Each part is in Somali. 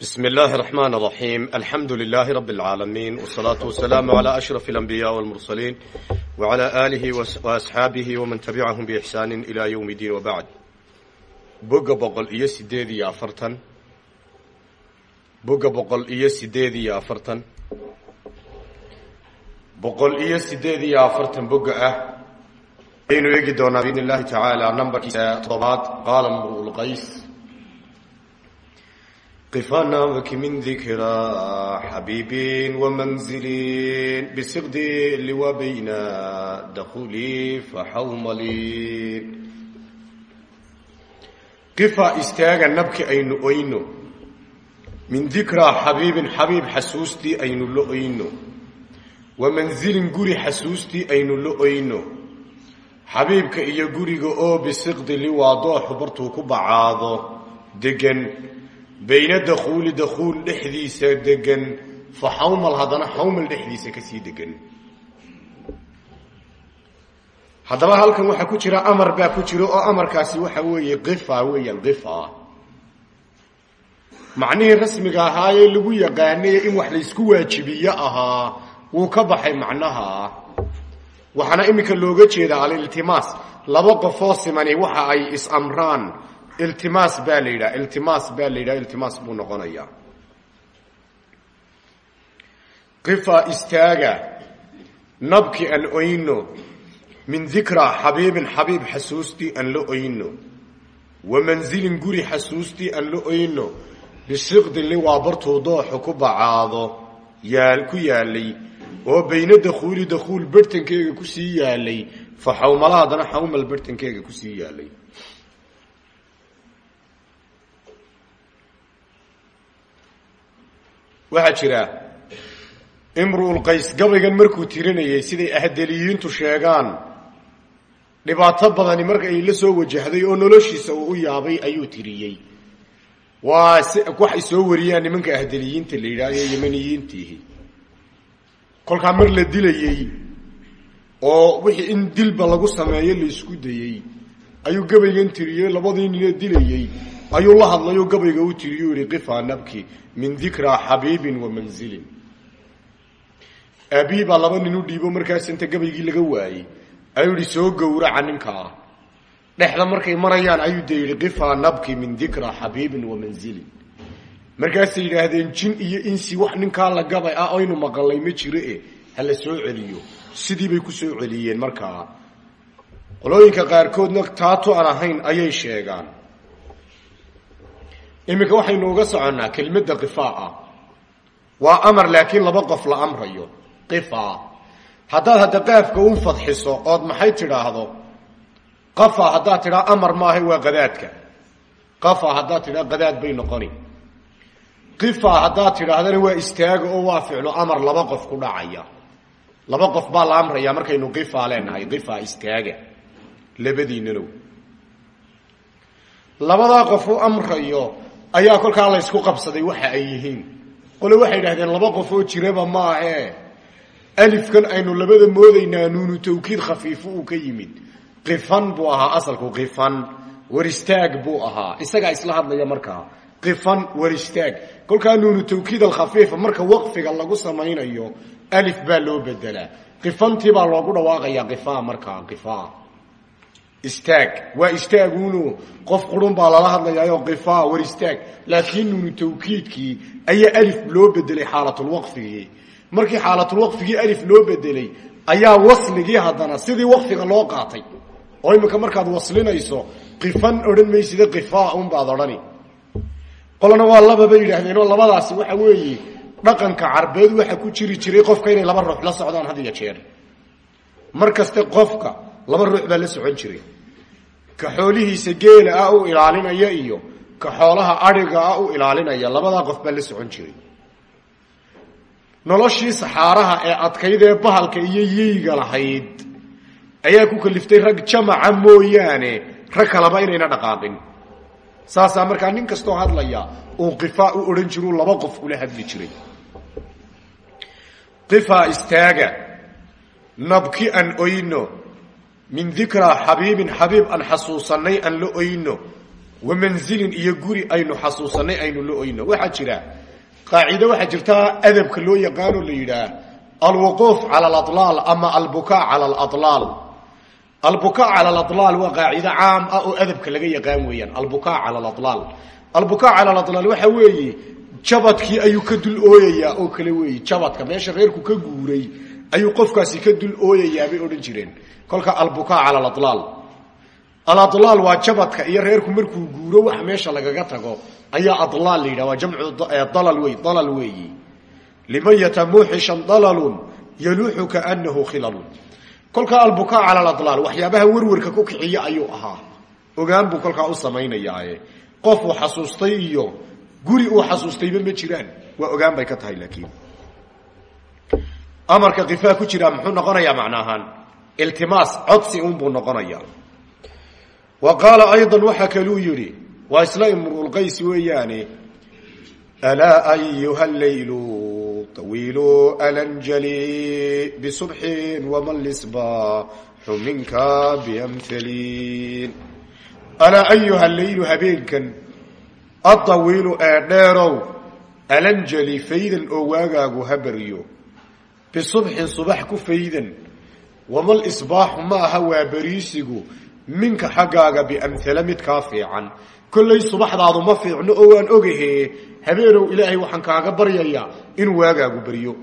بسم الله الرحمن الرحيم الحمد لله رب العالمين والصلاة والسلام على أشرف الأنبياء والمرسلين وعلى آله وأصحابه ومن تبعهم بإحسان إلى يوم الدين وبعد بقى بقل إيا سيديدي يا فرتن بقى بقل إيا سيديدي يا فرتن بقل إيا سيديدي يا فرتن بقى أه aynu eegi doonaa biidn illahi tacaala nambarkiisa toddobaad qaala mru dikraa xabiibin wamanzilin bisiqdi liwa bayna dakhuli faxawmalin qifa istaaga nabki aynu oyno min dikraa xabiibin xabiib xasuustii aynu la oyno wamanzilin guri xasuustii aynu la oyno xabiibka iyo guriga oo bisiqdi liwaadooxu bartuu ku bacaado degan bayna dakhuuli dakhuul dhexdiisa degan fa xawmal haddana xawmal dhexdiisa ka sii degan haddaba halkan waxaa ku jira amar baa ku jira oo amarkaasi waxa weeye qifa weeyaan qifa macnihii rasmiga ahaayee lagu yaqaanay in wax laysku waajibiyo ahaa wuu ka baxay macnaha waxaana iminka looga jeedaa aliltimaas laba qofoo simani waxa ay is-amraan iltimaas baa la yidhaha iltimaas baa la yidhaha iltimaas buu noqonayaa qifa istaaga nabki an oyno min dikraa xabiibin xabiib xasuustii an la oyno wa manzilin guri xasuustii an la oyno bisiqdi liwaa bartuu dooxu ku bacaado yaal ku yaalay oo bayna dakhuuli dakhuul berhtankeyga ku sii yaalay fa xawmala haddana xawmal berhtankeyga ku sii yaalay waxaa jira imruulqays gabaygan markuu tirinayay siday ahdeliyiintu sheegaan dhibaato badani marka ay la soo wajahday oo noloshiisa uu u yaabay ayuu tiriyey. Waa waxay soo wariyaan nimanka ahdeliyiinta la yidhahdo ee kolkaa mar la dilayey oo wixii in dilba lagu sameeyo la isku dayey ayuu gabaygan tiriyey labadii ninee dilayey ayuu la hadlayoo gabayga u tiriyo yihi qifa nabki min dikraa xabiibin wa manzilin. Aabihi laba nin u dhiibo markaas inta gabaygii laga waayey. Ayuu yihi soo gowraca ninkaa dhexda markay marayaan ayuu dee yihi qifa nabki min dikraa xabiibin wa manzilin. Markaasay yidhaahdeen jin iyo insi wax ninkaa la gabay ah aynu maqalay ma jiro e hala soo celiyo. Sidii bay ku soo celiyeen markaa. Qolooyinka qaarkoodna taatu aan ahayn ayay sheegaan iminka waxaynu uga soconnaa kelmadda qifaa waa amar laakiin laba qof la amrayo. Qifa haddaad hadda qaafka un fadxiso ood maxay tidhaahdo? Qafa haddaad tidhaa amar maaha waa qadaadka. Qafa haddaad tidhaa qadaad bay noqoni. Qifa haddaad tidhaahdana waa istaaga oo waa ficlo amar laba qof ku dhacaya. Laba qof baa la amraya markaynu qifa leenahay. Qifa istaaga. Labadiinanow. Labadaa qof u amrayo ayaa kolkaa la ysku qabsaday waxa ay yihiin. Qole waxay idhahdeen laba qof oo jiraba maahe alifkan aynu labada moodaynaa nuunu tawkiid khafiifo uu ka yimid. Qifan buu ahaa asalku qifan. Waristaag buu ahaa. Isagaa isla hadlaya markaa. Qifan waristaag. Kolkaa nuunu tawkiid alkhafiifa marka waqfiga lagu samaynayo alif baa loo bedelaa qifantii baa loogu dhawaaqayaa qifa markaa qifa istaag waa istaaguunu qof qurun baa lala hadlayaayo qifa waristaag laakiin nuunu tawkiidkii ayaa alif loo bedelay xaalatulwaqfigii markii xaalatulwaqfigii alif loo bedelay ayaa wasligii haddana sidii waqfiga loo qaatay. Oo imika markaad waslinayso qifan odhan maysida qifa unbaad odhani. Qolana waa laba bay yidhaahdeen oo labadaasi waxa weeye dhaqanka carbeed waxa ku jiri jiray qofka inay laba ruux la socdaan had iyo jeer. Mar kaste qofka laba ruux baa la socon jiray. Ka xoolihiisa geela ah u ilaalinaya iyo ka xoolaha adhiga ah u ilaalinaya labadaa qof baa la socon jiray. Noloshii saxaaraha ee adkayd ee bahalka iyo yeyga lahayd ayaa ku kaliftay rag jamaca mooyaane rag kalaba inayna dhaqaaqin. Saasaa markaa nin kastoo hadlaya uu qifa u odhan jiru laba qof ula hadli jiray. Qifa istaaga nabki an oyno min dikraa xabiibin xabiib aan xasuusanay aan la oyno. Wa manzilin iyo aynu xasuusanay aynu la oyno. Waxaa jira qaacido waxaa jirta adabka loo yaqaano la yidhaah alwuquuf cala alaal ama albukaa cala alaal albukaa cala alaal waa qaacido caam ah oo adabka laga yaqaan weeyaan albukaa cala alaal albukaa cala alaal waxa weeye jabadkii ayuu ka dul ooyayaa oo kale weeye jabadka meesha reerku ka guuray ayuu qofkaasi ka dul ooyayaa bay odhan jireen. Kolka albukaa cala alaal alalaal waa jabadka iyo reerku markuu guuro wax meesha lagaga tago ayaa alaal la yidhah waa jamcu dalal wey dalal weeyi. Liman yatamuuxishan dalalun yaluuxu kaanahu khilalun. Kolkaa albukaa cala alalaal waxyaabaha werwerka ku kiciya ayuu ahaa. Ogaan buu kolkaa u samaynayaaye. Qof uu xasuustay iyo guri uu xasuustayba ma jiraan. Waa ogaan bay ka tahay laakiin amarka kifaa ku jiraa muxuu noqonayaa macnaahaan iltimaas codsi unbuu noqonayaa. Wa qaala ayضa waxa kaluu yidhi waa isla imruulqays weeyaane? Alaa ayuha leylu طawiilu alanjali bisubxin waman lisbaaxu minka biamhalin alaa ayuha leylu habeenkan adawiilu ee dheerow alanjali faydan oo bisubxin subax ku faydan wamal isbaaxu ma aha waa beriisigu minka xaggaaga biamhala midkaa fiican kollay subaxdaadu ma fiicno oo waan ogahe habeenow ilaahay waxaan kaaga baryayaa inuu waagaagu baryo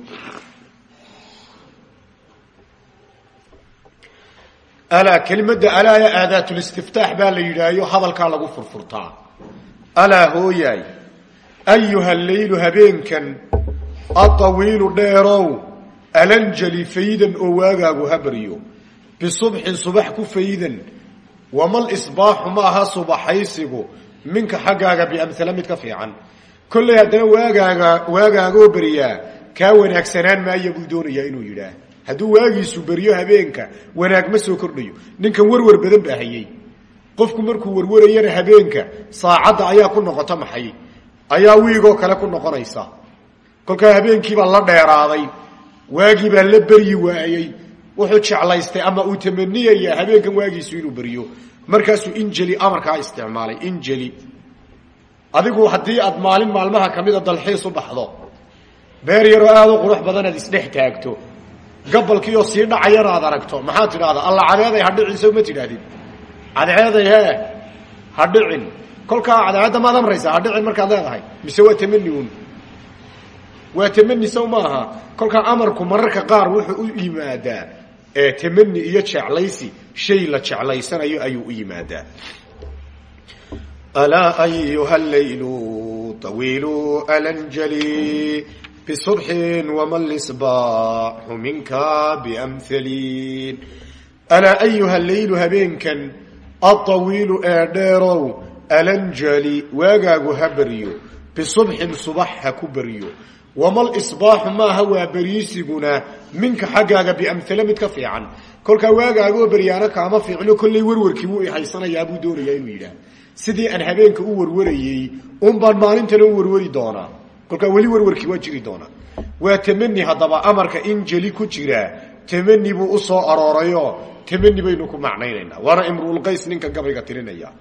alaa kelimadda alaaya aadaatulistiftaax baa la yidhaahyo hadalkaa lagu furfurtaa alaa hooyaay ayuha leylu habeenkan adawiilu dheerow alanjali faydan oo waagaagu ha baryo bisubxin subax ku faydan. Wamal isbaaxu ma aha subaxaysigu. Minka xaggaaga biamhala mid ka fiican. Kollay haddana waagaaga waagaagoo beriyaa kaa wanaagsanaan maaya buu doonayaa inuu yidhaah hadduu waagiisu beriyo habeenka wanaag ma soo kordhayo. Ninkan warwar badan baa hayey qofku markuu warwarayana habeenka saacadda ayaa ku noqota maxay? Ayaa wiigoo kale ku noqonaysa. Kolkaa habeenkiibaa la dheeraaday waagiibaa la beryi waayey. Wuxuu jeclaystay ama uu tamaniyayaa habeenkan waagiisu inuu beriyo markaasuu injeli amarkaa isticmaalay injeli adigu haddii aad maalin maalmaha kamida dalxiis u baxdo beer yaroo aada u qurux badan aad isdhex taagto. Gabalkiioo sii dhacayana aad aragto maxaad tidhahdaa alla cadeeday ha dhicin sow ma tidhahdid cadceeday hee ha dhicin. Kolkaa cadceedda maad amraysaa ha markaad leedahay. Mise waa tamani un waa tamani sow maaha kolkaa amarku mararka qaar wuxuu u yimaadaa tamani iyo jeclaysi shay la jeclaysanayo ayuu u yimaadaa. Alaa ayuha leylu طawiilu alanjali bisubxin waman lisbaaxu minka biamhalin alaa ayuha leylu habeenkan aawiilu ee alanjali waagaagu ha beryo bisubxin subax ha ku wamal isbaaxu maaha waa beriisiguna minka xaggaaga biamhale mid ka fiican kolkaa waagaagoo beryaano kaama fiicno kollay warwarkii buu ihaysanayaa buu doonayaa inuu yidhaah sidii aan habeenka u warwarayey un baan maalintana u warwari doonaa kolkaa weli warwarkii waa jiri doonaa waa tamani haddaba amarka in jeli ku jira tamani buu u soo aroorayo tamani baynu ku macnaynaynaa waana imruulqays ninka gabayga tirinaya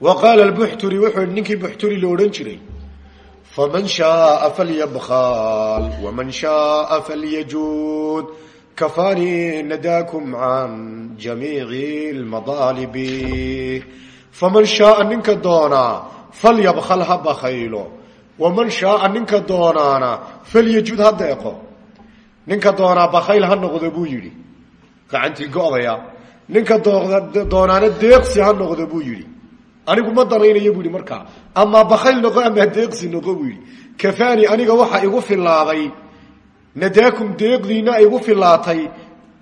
wa qaala buxturi wuxuu ninkii faman shaaa falyabkal waman shaaa falyajuud kafaanii nadaakum can jamiici lmadaalibi faman shaaa ninka doonaa falyabkal ha bakaylo waman shaaa ninka doonaana falyajud ha deeqo ninka doonaa bakayl ha noqdo buu yidhi gacantii go-daya ninka doonaana deeqsi ha noqdo buu yidhi anigu ma danaynayo bu markaa amaa bakayl noqo amaa deeqsi noqo buu yidhi. Kafaani aniga waxa igu filaaday nadaakum deeqdiina igu filaatay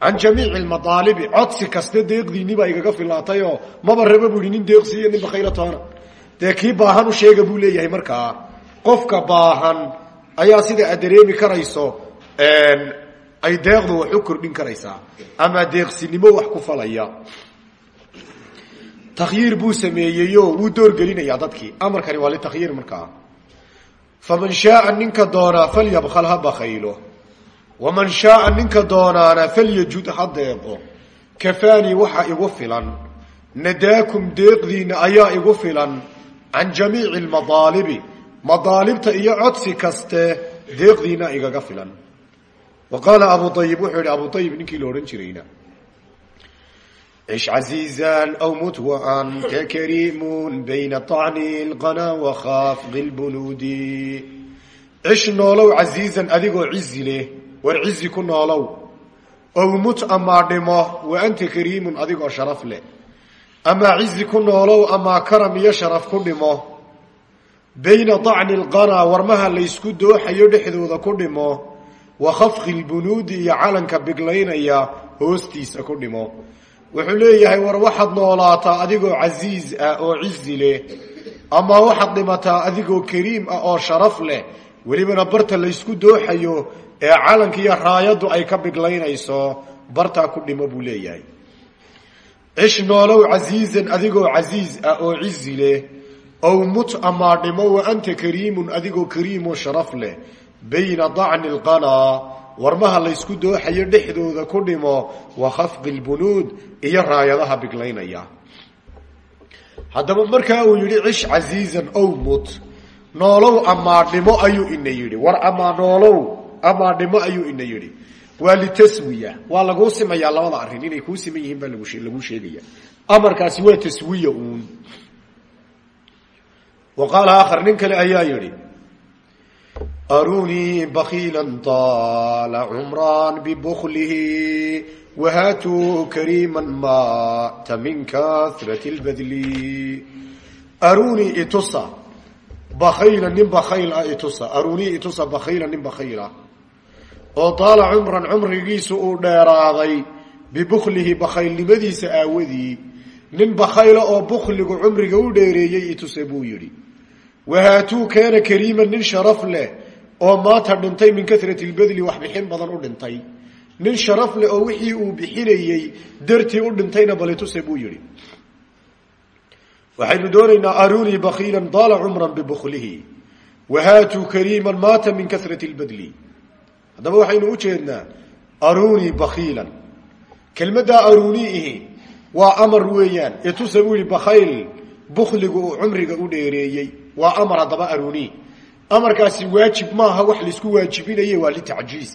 can jamiici lmadaalibi codsi kaste deeqdiinibaa igaga filaatayoo maba raba bu yihi nin deeqsi iyo nin bakayla baahan u sheega buu leeyahay markaa qofka baahan ayaa sida aad dareemi karayso ay deeqdu wax u kordhin karaysaa ama deeqsinimo wax ku falaya takhyiir buu sameeyeyo wuu doorgelinayaa dadkii amarkani waa litakhyiir markaa faman shaaa ninka doonaa falyabkal ha bakaylo waman shaaa ninka doonaana falyajud ha deeqo kafaanii waxa igu filan nadaakum deeqdiinna ayaa igu filan can jamiici lmadaalibi madaalibta iyo codsi kaste deeqdiinna igaga filan wa qaala abu ayib wuxuu yihi abu ayib ninkii la odhan jirayna cish casiizan aw mutwaan ka kariimun bayna طacni lqana wakhaafqi lbunuudi cish noolow casiizan adigoo cizi leh war cizi ku noolow ow mut amaa dhimo wa anta kariimun adigoo sharaf leh amaa cizi ku noolow amaa karam iyo sharaf ku dhimo bayna dacni lqana warmaha laysku dooxayo dhexdooda ku dhimo wa khafqi lbunuudi iyo calanka wuxuu leeyahay war waxaad noolaataa adigoo casiiz ah oo cizi leh ama waxaad dhimataa adigoo kariim ah oo sharaf leh. Welibana barta laysku dooxayo ee calanka iyo raayaddu ay ka biglaynayso bartaa ku dhimo buu leeyahay. Cish noolow casiizan adigoo casiiz ah oo cizi leh ow mut amaa dhimo wa anta kariimun adigoo kariimoo sharaf leh bayna dacni lqanaa warmaha laysku dooxayo dhexdooda ku dhimo wa khafqi lbunuud iyo raayadaha biglaynaya. Haddaba markaa uu yidhi cish casiizan ow mut. Noolow amaa dhimo ayuu ina yidhi. War amaa noolow amaa dhimo ayuu ina yidhi. Waa litaswiya. Waa laguu simayaa labada arrin. Inay kuu siman yihiin baa laguu sheegaya. Amarkaasi waa taswiya uun. Wa qaala aakhar nin kale ayaa yidhi arunii bakiila taala cumraan bibuklihi wahaatuu kariima maata min kahrati lbadli arunii itusa bakayla nin bakayl ah itusa arunii itusa bakayla nin bakayla oo taala cumran cumrigiisu uu dheeraaday bibuklihi bakaylnimadiisa aawadii nin bakayla oo bukligu cumriga u dheereeyey ituse buu yidhi wahaatuu kaana kariiman nin sharaf oo maata dhintay min karati lbadli wax bixin badan u dhintay. Nin sharaf leh oo wixii uu bixinayey dartii u dhintayna balituse buu yidhi. Waxaynu doonaynaa arunii bakiila daala cumran bibuklihi wahaatuu kariiman maata min karati lbadli haddaba waxaynu u jeednaa arunii bakiilan kelmaddaa arunii ihi waa amar weeyaan. Ituse buu yihi bakayl bukligu uu cumriga u dheereeyey. Waa amar haddaba aruni amarkaasi waajib maaha wax la isku waajibinaye waa litacjiiz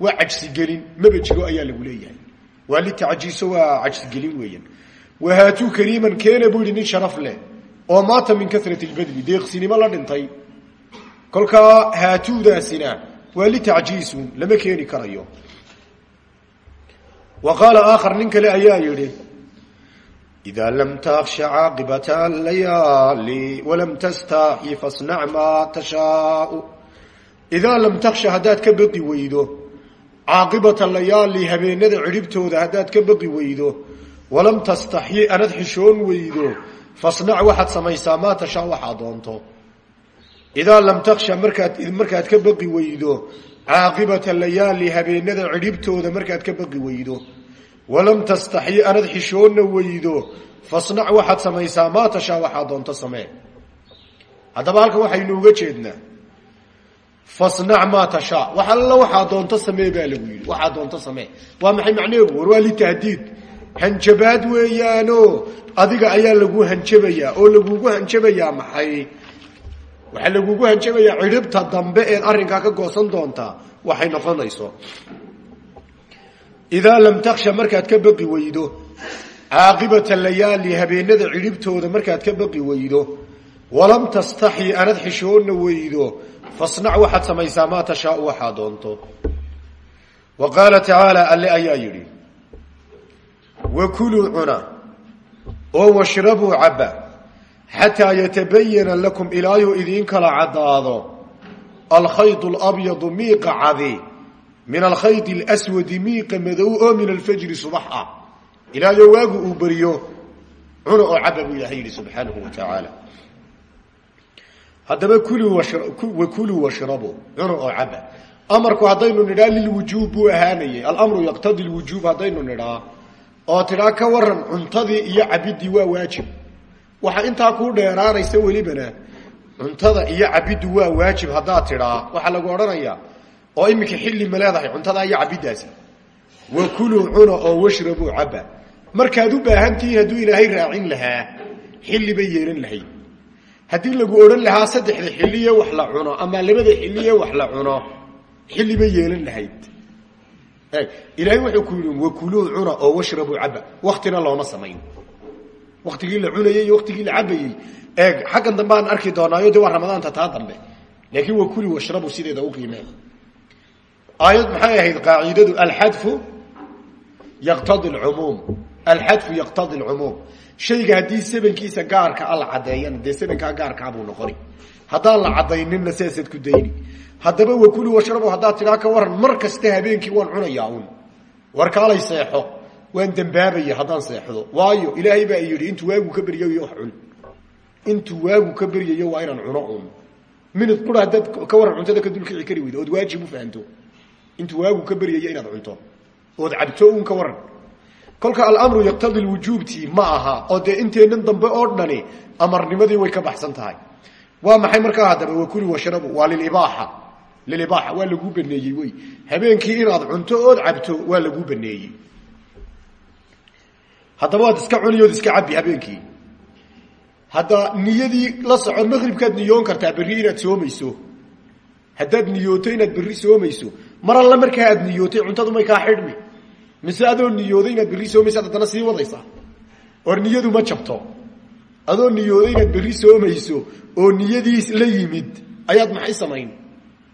waa cajsigelin maba jiro ayaa lagu leeyahay. Waa litacjiiso waa cajsigelin weeyaan. Wahaatuu kariiman keena buu yihi nin sharaf leh. Oo maata min karati lbadli deeqsinimo la dhintay. Kolkaa haatuudaasina waa litacjiisun lama keeni karayo. Wa qaala aakhar nin kale ayaa yidhi إذا لم تخش عاقبة الليالي ولم تستحي فاصنع ما تشاء إذا لم تخش هداد كبقي ويدو عاقبة الليالي هبينada ciribtooda hadaad ka baqi weydo walam tastaxyi anad xishoon weydo fasnac waxaad samaysaa maa tashaa waxaa doonto idaa lam taksha markaad markaad ka baqi weydo caaqibata layaali habeenada cidhibtooda markaad ka baqi weydo walam tastaxyi anad xishoonna weydo fasnac waxaad samaysaa maa tashaa waxaa doonto samee haddaba halkan waxaynu uga jeednaa fasnac maa tashaa wax alla waxaa doonto samee baa lagu yidhi waxaa doonto samee waa maxay macnaheedu war waa litahdiid hanjabaad weeyaano adiga ayaa lagu hanjabayaa oo lagugu hanjabayaa maxay waxaa lagugu hanjabayaa cidhibta dambe eed arrinkaa ka goosan doontaa waxay noqonayso idaa lam taksha markaad ka baqi weydo caaqibata layaali habeenada cidhibtooda markaad ka baqi weydo walam tastaxyi anad xishoonna weydo fasnac waxaad samaysaa maa tashaau waxaa doonto wa qaala tacaala alle ayaa yidhi wakuluu cuna oo washrabuu cabba xataa yatabayana lakum ilaayuu idiin kala caddaado alkhayd alabyadu miiqa cadi min alkhayd اlswadi miiqa madow oo min alfajri subax ah. Ilaayo waagu uu beriyo cuna oo caba buu ilahay yihi subxaanahu wa tacaala. Haddaba wakuluu washrabuu cuna oo caba amarku haddaynu nidhaa lilwujuub buu ahaanayay. Alamru yaqtadi lwujuub haddaynu nidhaa oo tidhaa ka waran cuntadii iyo cabidii waa waajib. Waxa intaa kuu dheeraanaysa welibana cuntada iyo cabiddu waa waajib haddaad tidhaa oo iminka xilli ma leedahay cuntadaa iyo cabiddaasi. Wakuluu cuna oo washrabuu caba. Markaad u baahan tihiin ilaahay raacin lahaa xilli bay yeelan lahayd. Haddii lagu odhan lahaa saddexda xilliye wax la cuno ama labada xilliye wax la cuno xilli bay yeelan lahayd. Ilaahay wuxuu ku yidhi wakuluu cuna oo washrabuu caba. Waktina looma samayn. Waktigii la cunayey iyo waktigii la cabayey eeg xaggan dambe arki doonaayo de waa ramadaanta taa dambe. Laakiin wakuli washrabu sideeda u qiimee aayad maxay ahayd? Qaacidadu alxadfu yaqtadi lcumuum alxadfu yaqtadi lcumuum shayga haddii sabankiisa gaarka a la caddeeyana dee sabankaa gaarkaa buu noqoni haddaan la caddayninna sidaasaad ku dayni. Haddaba wakuli washrabu haddaad tidhaa ka waran mar kasta habeenkii waan cunayaa un warkaalay seexo. Waan dembaabaya haddaan seexdo. Waayo ilaahay baa yidhi intuu waagu ka beryayo wax cun. Intuu waagu ka beryayo waa inaan cuno un qura haddaad ka waran cuntada ka dulkici kari weydo waajib u fahanto intuu waagu ka beryayo inaad cunto ood cabto un ka waran. Kolka alamru yaqtadi lwujuubtii ma aha oo dee inteennan dambe oo dhani amarnimadii way ka baxsan tahay. Waa maxay markaa haddaba? Wakuli washrabu waa lilibaaxa. Lilibaaxa waa laguu baneeyey wey. Habeenkii inaad cunto ood cabto waa laguu baneeyey. Haddaba waad iska cuni ood iska la soco maqribkaad niyoon kartaa berri inaad soomayso. Haddaad niyooto inaad berri soomayso mar alla markaa aad niyootay cuntadu may kaa xidhmi. Mise adoo niyooday inaad berri soomayso haddana sii wadaysaa or niyadu ma jabto. Adoo niyooday inaad berri soomayso oo niyadiis la yimid ayaad maxay samayn?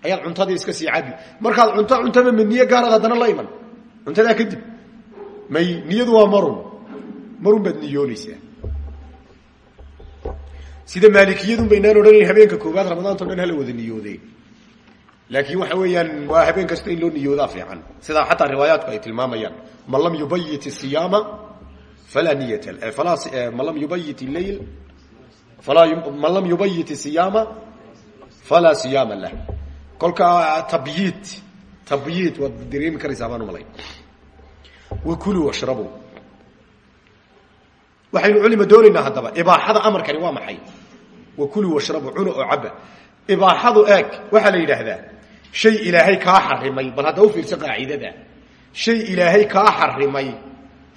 Ayaad cuntadii iska sii cabi. Markaad cunto cuntaba ma niyo gaaraad haddana la iman. Cuntadaa kadib. May niyadu waa marun. Marun baad niyoonaysaa. Sida maalikiyadun baynaan odhanayn habeenka koowaad ramadaanto dhan hala wada niyoodeen laakiin waxa weeyaan waa habeen kasta in loo niyoodaa fiican. Sidaa xataa riwaayaatku ay tilmaamayaan man lam yubayit siyaama falaa niyat man lam yubayit leyl man lam yubayit siyaama falaa siyaama lah kolkaa tabyiid tabyiid waad dareemi karaysaa baan umalay wakuluu washrabu waxaynu culima doonaynaa haddaba ibaaxada amarkani waa maxay? Wakuluu washrabu cuna oo caba ibaaxadu eeg waxaa la yidhaahdaa shay ilaahay kaa xarimay bal hadda u fiirsa qaacidada. Shay ilaahay kaa xarimay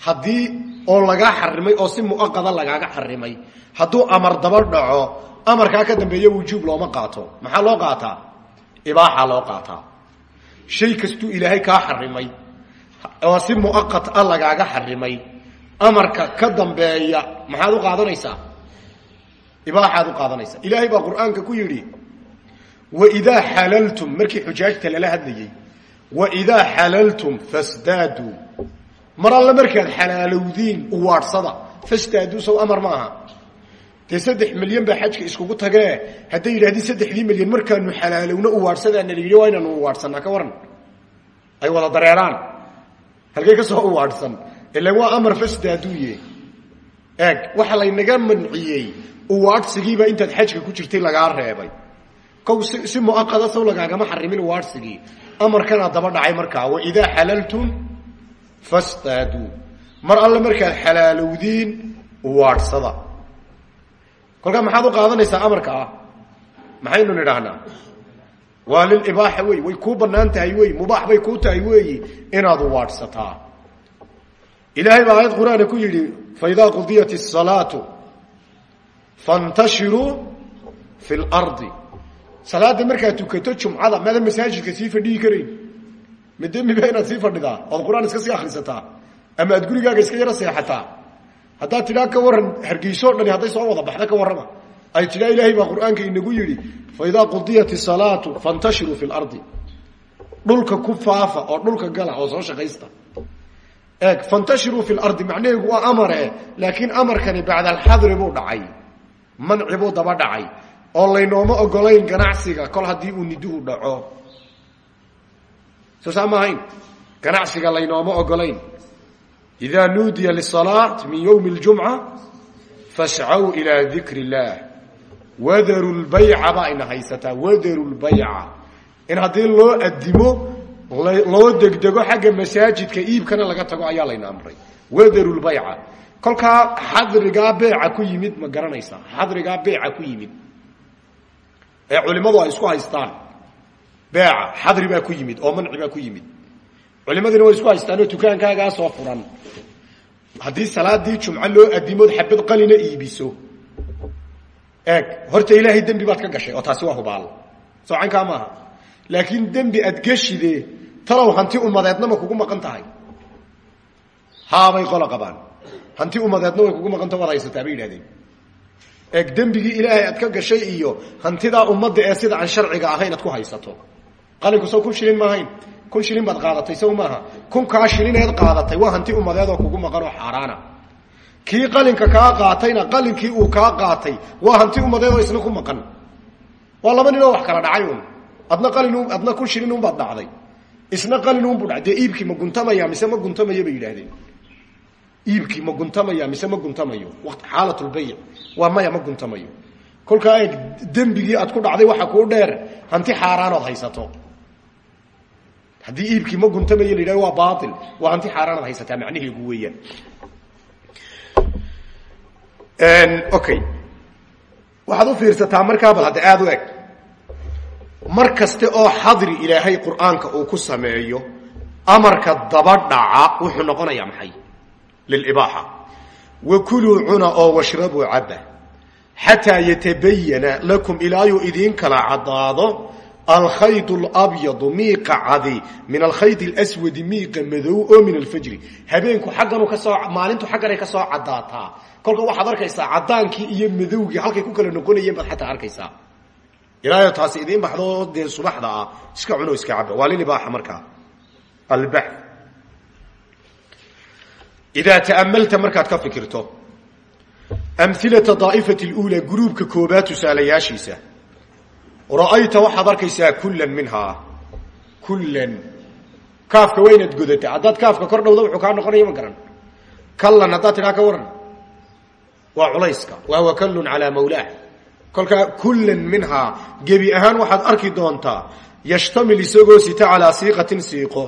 haddii oo lagaa xarimay oo si muaqada lagaaga xarimay hadduu amar daba dhaco amarkaa ka dambeeya wujuub looma qaato. Maxaa loo qaataa? Ibaaxa loo qaataa. Shay kastuu ilaahay kaa xarimay oo si muaqat a lagaaga xarimay amarka ka dambeeya maxaad u qaadanaysaa? Ibaaxaad u qaadanaysaa. Ilaahay baa qur'aanka ku yidhi waidaa xalaltum markii xujaajta lala hadlayey waidaa xalaltum fasdaaduu mar alle markaad xalaalowdiin uwaadhsada fasdaaduu sow amar ma aha. Dee saddex milyan baa xajka iskugu tagee hadday yidhahdii saddexdii milyan markaanu xalaalowno uwaadhsadaana la yidhi waa inaanu uwaadhsanaa ka waran ay wada dareeraan. Halkay ka soo uwaadhsan ilan waa amar fasdaaduuye eeg waxa laynaga manciyey uwaadhsigiiba intaad xajka ku jirtay lagaa reebay kow si muaqada sow lagaagama xarimin uwaadhsigii amarkanaa daba dhacay markaa waidaa xalaltum fastaaduu mar alle markaad xalaalowdiin uwaadhsada kolkaa maxaad u qaadanaysaa amarka ah maxaynu nidhaahnaa waa lilibaaxa wey way kuu banaan tahay wey mubaax bay kuu tahay weeyi inaad uwaadhsataa ilaahay baa aayad qur-aana ku yidhi faidaa qudiyat الsalaatu fantashiruu fi اlardi salaada markaa tukato jumcada maada masaajidka sii fadhihi karayn. Mademiba inaad sii fadhidaa ood quraan iska sii akrisataa ama aad gurigaaga iska yaro seexataa. Haddaad tidhaa ka waran hargeysoo dhani haday soo wada baxda ka warrama. Ay tidhaa ah, ilaahay baa qur'aanka inagu yidhi faidaa qudiyat isalaatu fantashiruu fi lardi dhulka ku faafa oo dhulka gala oo soo shaqaysta. Eeg fantashiruu fi lardi macnaheegu waa amar eh laakiin amarkani bacda alxadri buu dhacay. Mancibuu daba dhacay oo laynooma ogolayn ganacsiga kol haddii uu niduhu dhaco. Soo saa ganacsiga laynooma ogolayn idaa nuudiya lisalaat min ywmi اljumca fascaw ilaa dikri اllah wadaru lbayca baa ina haysataa wadaru lbayca in haddii loo adimo loo degdego xagga masaajidka iibkana laga tago ayaa layna amray. Wadaru lbayca kolkaa xadrigaa beeca ku yimid ma garanaysaa. Xadrigaa beeca ku yimid ee culimmadu ay isku haystaan. Beeca xadri baa ku yimid oo manci baa ku yimid. Culimadiina way isku haystaanoo dukaankaagaa soo furan. Haddii salaadii jumco loo adimood xabad qalina iibiso. Eeg horta ilaahay dembi baad ka gashay oo taasi waa hubaal. Socankaa maaha. Laakiin dembi aad geshide talow hanti umadeednama kugu maqan tahay. Haabay qola qabaan. Hanti umadeedna way kugu maqanta waad haysataa bay yidhahdeen eeg dembigii ilaahay aad ka gashay iyo hantidaa ummadda ee sida aan sharciga ahayn aad ku haysato. Qalinku sow kun shilin maahayn? Kun shilin baad qaadatay sow maaha? Kunkaa shilineed qaadatay waa hanti ummadeedoo kugu maqan oo xaaraana. Kii qalinka kaa qaatayna qalinkii uu kaa qaatay waa hanti ummadeedoo isna ku maqan. Waa laba wax kala dhacay un adna qalin adna kun shilin unbaad dhacday. Isna qalin unbu dha dee iibkii ma guntamaya mise ma guntamayo bay yidhaahdeen. Iibkii ma guntamaya mise ma guntamayo xaalatulbayc waa maya ma guntamayo. Kolkaa eeg dembigii aad ku dhacday waxa kuu dheer hanti xaaraanood haysato. Haddii iibkii ma guntamayo la waa baail waa hanti xaaraanood haysataa macnaheegu weeyaan. Okay waxaad u fiirsataa markaa bal hadda aada u eg. Mar oo xadri ilaahay qur'aanka uu ku sameeyo amarka daba dhaca wuxuu noqonayaa maxay? Lilibaaxa wa kuluu cuna oo washrabuu cabba xataa yatabayana lakum ilaayuu idiin kala caddaado alkhayd alabyadu miiqa cadi min alkhayd alswadi miiqa madow oo min alfajri habeenku xagganu ka soo maalintu xagganay ka soo caddaataa kolka waxaad arkaysaa iyo madowgii halkay ku kala noqonayeen baad xataa arkaysaa ilaayo taasi idiin baxdo dee subaxda iska cuno iska caba waa lilibaaxa markaa albax idaa markaad ka fikirto amhilata daa'ifati اluulaa gruubka koobaad tusaalayaashiisa ra'ayta waxaad arkaysaa kullan minhaa kullan kaafka waa inaad godata haddaad kaafka kor dhowda wuxuu kaa noqonaya ma garan kallan haddaad tidhaa ka waran waa culayska waa wakallun calaa mawlaah kolkaa kullan minhaa gebi ahaan waxaad arki doontaa yashtamil isagoo sita calaa siiqatin siiqo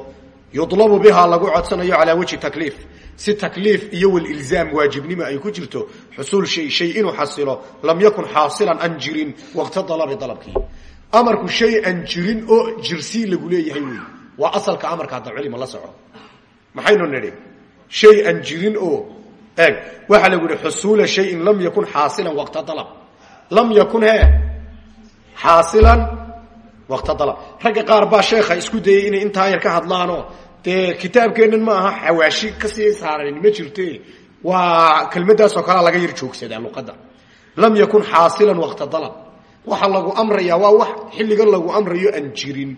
yudlabu bihaa lagu codsanayo calaa wajhi takliif si takliif iyo walilzaam waajibnimo ay ku jirto xusuul shay shay inuu xasilo lam yakun xaasilan an jirin waqta dalabi dalabkii. Amarku shay an jirin oo jirsii lagu leeyahay wey waa asalka amarka hadda culima la soco maxaynu nidhi? Shay an jirin oo eeg waxaa lagu yihi xusuula shayin lam yakun xaasilan waqta dalab. Lam yakun he xaasilan waqta dalab. Ragga qaar baa sheekha isku dayay inay intaa yar ka hadlaanoo dee kitaabkeennan ma aha xawaashi ka sii saarayn ma jirte. Waa kelmaddaasoo kalea laga yar joogsadaa luqadda. Lam yakun xaasilan waqta dalab. Waxa lagu amrayaa waa wax xilligan lagu amrayo aan jirin.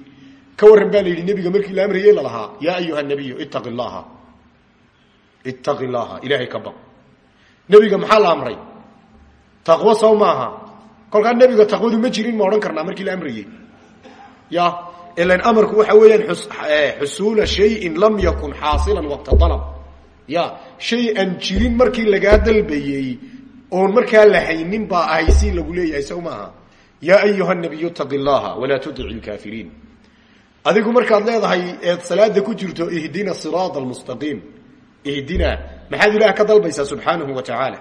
Ka warran baa la yidhi markii la amrayey lalahaa yaa ayuha nabiyu ittaqi llaha ittaqi llaha ilaahay maxaa la amray? Taqwo sow maaha kolkaa taqwadu ma jirin ma odhan karnaa markii la amrayey ya ilan amarku waxa weeyaan xusuula shayin lam yakun xaasilan waqta dalab. Ya shay aan jirin markii lagaa dalbayey oon markaa la haynin baa ahaysi lagu leeyahay sow maaha? Ayuha nabiyu itaqi llaha walaa tudic lkaafiriin adigu markaad leedahay eed salaada ku jirto ihdina siraada almustaqiim ihdina maxaad ilaah ka dalbaysaa subxaanahu wa tacaala.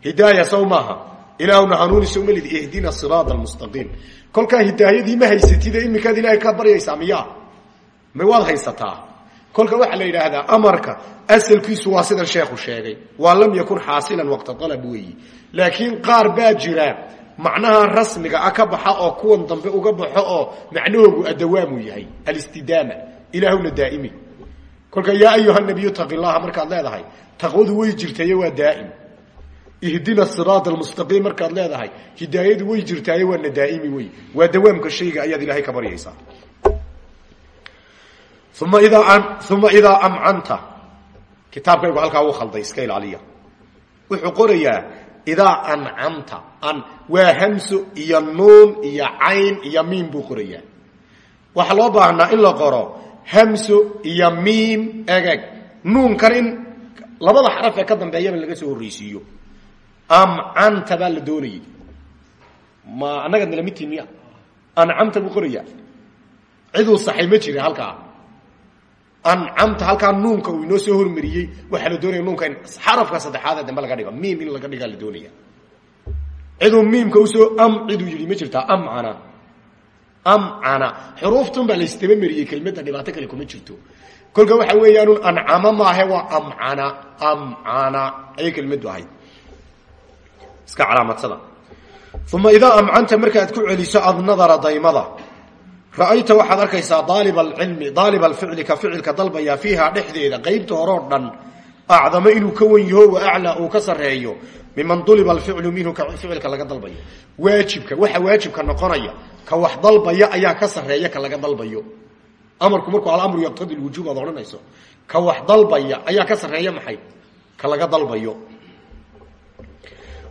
Hidaaya sow maaha? Ilaahuna hanuuni ihdina siraada almustaqiim kolkaa hidaayadii ma haysatide iminkaad ilaahay ka baryaysaa miya ma waad haysataa? Kolka waxaa la yidhaahdaa amarka asalkiisu waa sidan sheekhu sheegay. Waa lam yakun xaasilan waqta dalab weeyi. Laakiin qaar baa jira macnaha rasmiga ah baxa oo kuwan dambe uga baxo oo macnahoogu adawaamu yahay. Alistidaama ilaahuna daa'imi. Kolka yaa ayuha nabiyu taqi llaha markaad leedahay taqwadu way jirtaye waa daa'im ihdina siraada almustaqiim markaad leedahay hidaayadu way jirtaaye waana daa'imi wey waa dawaamka shayga ayaad ilaahay ka baryaysaa. Uma idaa uma idaa amcanta kitaabkaygu halkaa uu khalday iska ilaaliya. Wuxuu qorayaa idaa ancamta an waa hamso iyo nuun iyo cayn iyo miim buu qorayaa. Waxaa loo baahnaa in la qoro hamso iyo miim egeg nuunkan in labada xaraf ka dambeeyaba laga soo horreysiiyo amcanta baa la doonayay. Ma annaga nala midtiin miya ancamta buu qorayaa ciduu saxay ma jira halkaa. Ancamta halkaa nuunka uu inoo soo hormariyey waxaa la doonaya nuunka in xarafka saddexaad ee dambe laga dhigo. Miim in laga dhigaa la doonaya. Ciduu miimka u soo am ciduu yidhi ma jirtaa? Amcana amcana xuruuftun baa laysdaba mariyey kelmadda dhibaato kale kuma jirto. Kolka waxa weeyaanun ancama maahe waa amcana amcana ayay kelmadu ahayd iska calaamadsada uma idaa amcanta markaad ku celiso adnadara daymada. Ra'ayta waxaad arkaysaa daalib alcilmi daalib alficli ka ficilka dalbaya fiiha dhexdeeda qeybta horeo dhan. Acdamo inuu ka wen yaho wa aclaa uu ka sarreeyo. Miman duliba alficlu minhu ka ficilka laga dalbayo. Waajibka waxa waajibka noqonaya ka wax dalbaya ayaa ka sarreeya ka laga dalbayo. Amarku markuu alamru yaqtadi lwujuub aad odhanayso. Ka wax dalbaya ayaa ka sarreeya maxay? Ka laga dalbayo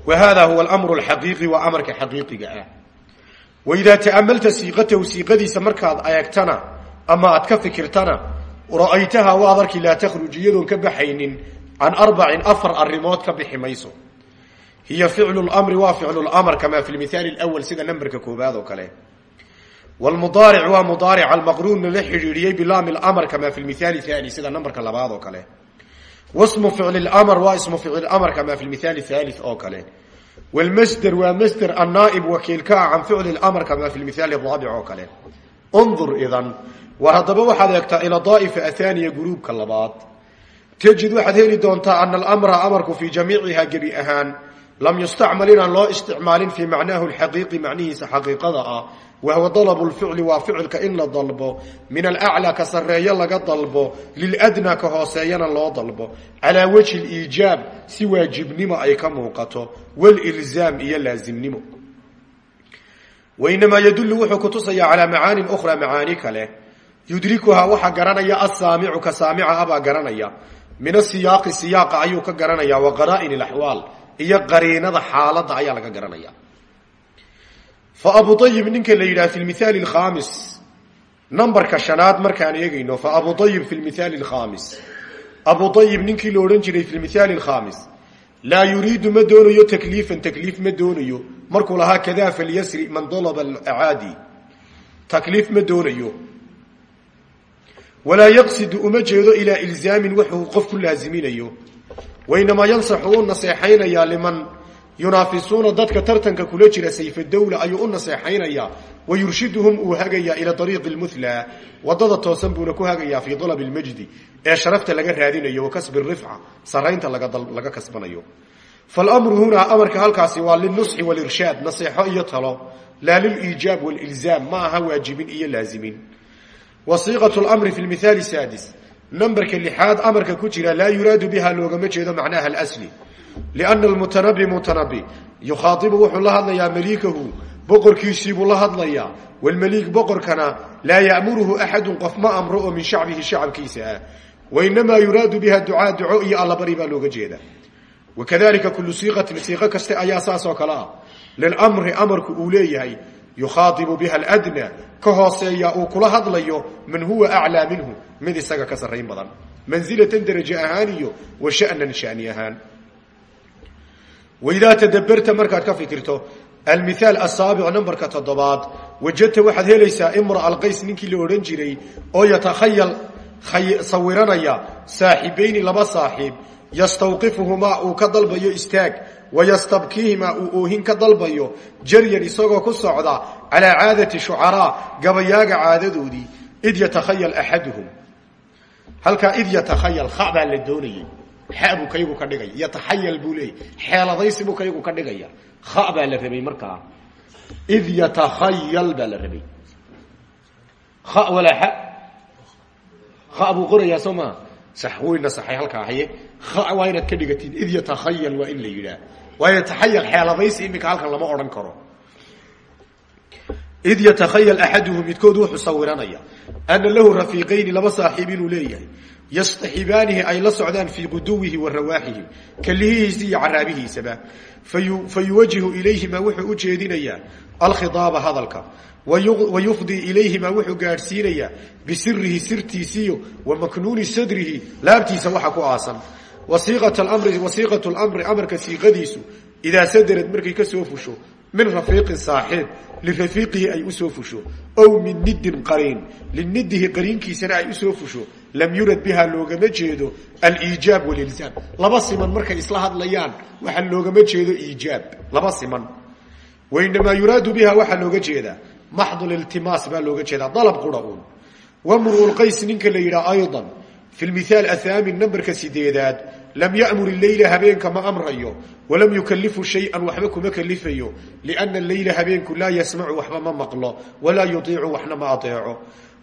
wa hada huwa alamru alxaqiiqi waa amarka xaqiiqiga ah waidaa ta'amalta siiqatahu siiqadiisa markaad eegtana ama aad ka fikirtana ra'aytaha waad arki laa takhruj iyadoon ka baxaynin can arbacin afar arrimood ka bixi mayso hiya ficlu lmri waa ficlu lmr kamaa fi lmithaali lwal sida namberka koobaad oo kale wlmudaaric waa mudaaric almaqruunna la xidhiidhiyey bilaami lmr kamaa fi lmithaali haani sida namberka labaad oo kale wasmu ficli lmr waa ismu ficli mr kamaa fi lmithaali haali oo kale. Wlmasder waa masder annaaib wakiilka ah can ficli lmr kamaa fi lmithaali raabic oo kale. Undur idan war haddaba waxaad eegtaa ila daaifa athaniya guruubka labaad. Tajid waxaad heli doontaa ana alamra amarku fii jamiiciha gebi ahaan lam yustacmal inaan loo isticmaalin fii macnaahu lxaqiiqi macnihiisa xaqiiqada ah wahuwa dalabu lficli waa ficilka in la dalbo min alaclaa ka sarreeyo laga dalbo liladnaa ka hooseeyana loo dalbo calaa wajhi liijaab si waajibnimo ay ka muuqato walilzaam iyo laasimnimo wainamaa yadullu wuxuu kutusayaa calaa macaanin ukhraa macaani kale yudrikuhaa waxaa garanaya asaamicu ka saamica abaa garanaya min asiyaaqi siyaaqa ayuu ka garanaya wa qaraa'in iyo qariinada xaaladda ayaa laga garanaya abu ayib ninka la yidhaha fi lmithaali alkhamis. Numberka shanaad markaan eegayno fa abu ayib fi lmithaali alkhamis. Abu ayib ninkii la odhan jiray fi lmithaali alkhamis. Laa yuriidu ma doonayo takliifan takliif ma doonayo. Markuu lahaa kadaa falyasri man dalaba alacaadi takliif ma doonayo. Walaa yaqsidu uma jeedo ilaa ilzaamin wuxuu qof ku laaziminayo. Wainamaa yansaxu u naseexaynayaa liman yunaafisuuna dadka tartanka kula jira sayfadawla ayuu u naseexaynayaa wa yurshiduhum uu hagayaa ila ariiqi lmuhlaa waddada toosan buuna ku hagayaa fii dalabi lmajdi ee sharafta laga raadinayo wa kasbi rifca saraynta laga kasbanayo. Falmru hunaa amarka halkaasi waa linusxi walirshaad naseexo iyo talo. Laa liliijaab walilzaam ma aha waajibin iyo laazimin. Wasiiqat lmri fi lmithaali saadis numberka lixaad amarka ku jira laa yuraadu biha loogama jeedo macnaha alsli liana almutanabi mutanabi yukhaaibu wuxuu la hadlayaa maliikahu boqorkiisiibuu la hadlayaa walmaliik boqorkana laa ya'muruhu axadun qof ma amro oo min shacbihi shacabkiisa ah wainamaa yuraadu biha ducaa duco iyo allabari baa looga jeeda wakadalika kulu siiqatin siiqo kaste ayaa saas oo kale ah lilmri amarku uu leeyahay yukhaaibu biha aladna ka hooseeya uu kula hadlayo man huwa aclaa minhu mid isaga ka sarrayn badan mansilatan daraje ahaan iyo wa shanan shani ahaan waidaa tadaberta markaad ka fikirto almithaal asaabic numberka toddobaad. Wajadta waxaad helaysaa imra alqays ninkii la odhan jiray oo yatakhayal sawiranaya saaxibayni laba saaxiib. Yastawqifuhumaa uu ka dalbayo istaag wayastabkiihimaa uu oohin ka dalbayo. Jaryan isagoo ku socda calaa caadati shucaraa gabayaaga caadadoodii. Id yatakhayal axaduhum halkaa id yatakhayal kha baa la doonayay xa buu kaygu ka dhigaya yataxayal buu leeyay xeeladaysi buu kaygu ka dhigaya baa la rabay markaa id yatakhayal baa la rabay. Kha walaa kha buu qorayaa soo maa sax weyna saxay halkaa haye kha waa ka dhigatiin id yatakhayal waa in la yidhaah waayo taxayal xeeladaysi iminka halkan lama odhan karo. Id yatakhayal axaduhu midkood wuxuu sawiranaya ana lahu rafiiqayni laba saaxiib inuu leeyahay yastaxibaanihi ay la socdaan fii quduwihi wa rawaaxihi kalihihiisa iyo caraabihiisaba. Fa yuwajihu ilayhima wuxuu u jeedinayaa alkhiaaba hadalka. Wa yufdii ilayhima wuxuu gaadhsiinayaa bisirihi sirtiisiyo wa maknuuni sadrihi laabtiisa waxa ku aasan. Wasiiqat lmri amarka siiqadiisu idaa sadarad markay ka soo fusho min rafiiqin saaxiib lirafiiqihi ay u soo fusho ow min nidin qariin linidihi qariinkiisana ay u soo fusho lam yurad biha loogama jeedo aliijaab walilzaam. Laba siman markay isla hadlayaan waxaa loogama jeedo iijaab laba siman. Wainamaa yuraadu biha waxaa looga jeedaa maxdu liltimaas baa looga jeedaa dalab qura uun. Wamruulqays ninka la yidhaha aydan. Fi lmithaal athaamin namberka sideedaad. Lam yamur ileyla habeenka ma amrayo. Walam yukalifu shayan waxba kuma kalifayo liana leyla habeenku laa yasmacu waxba ma maqlo. Walaa yuiicu waxna ma adeeco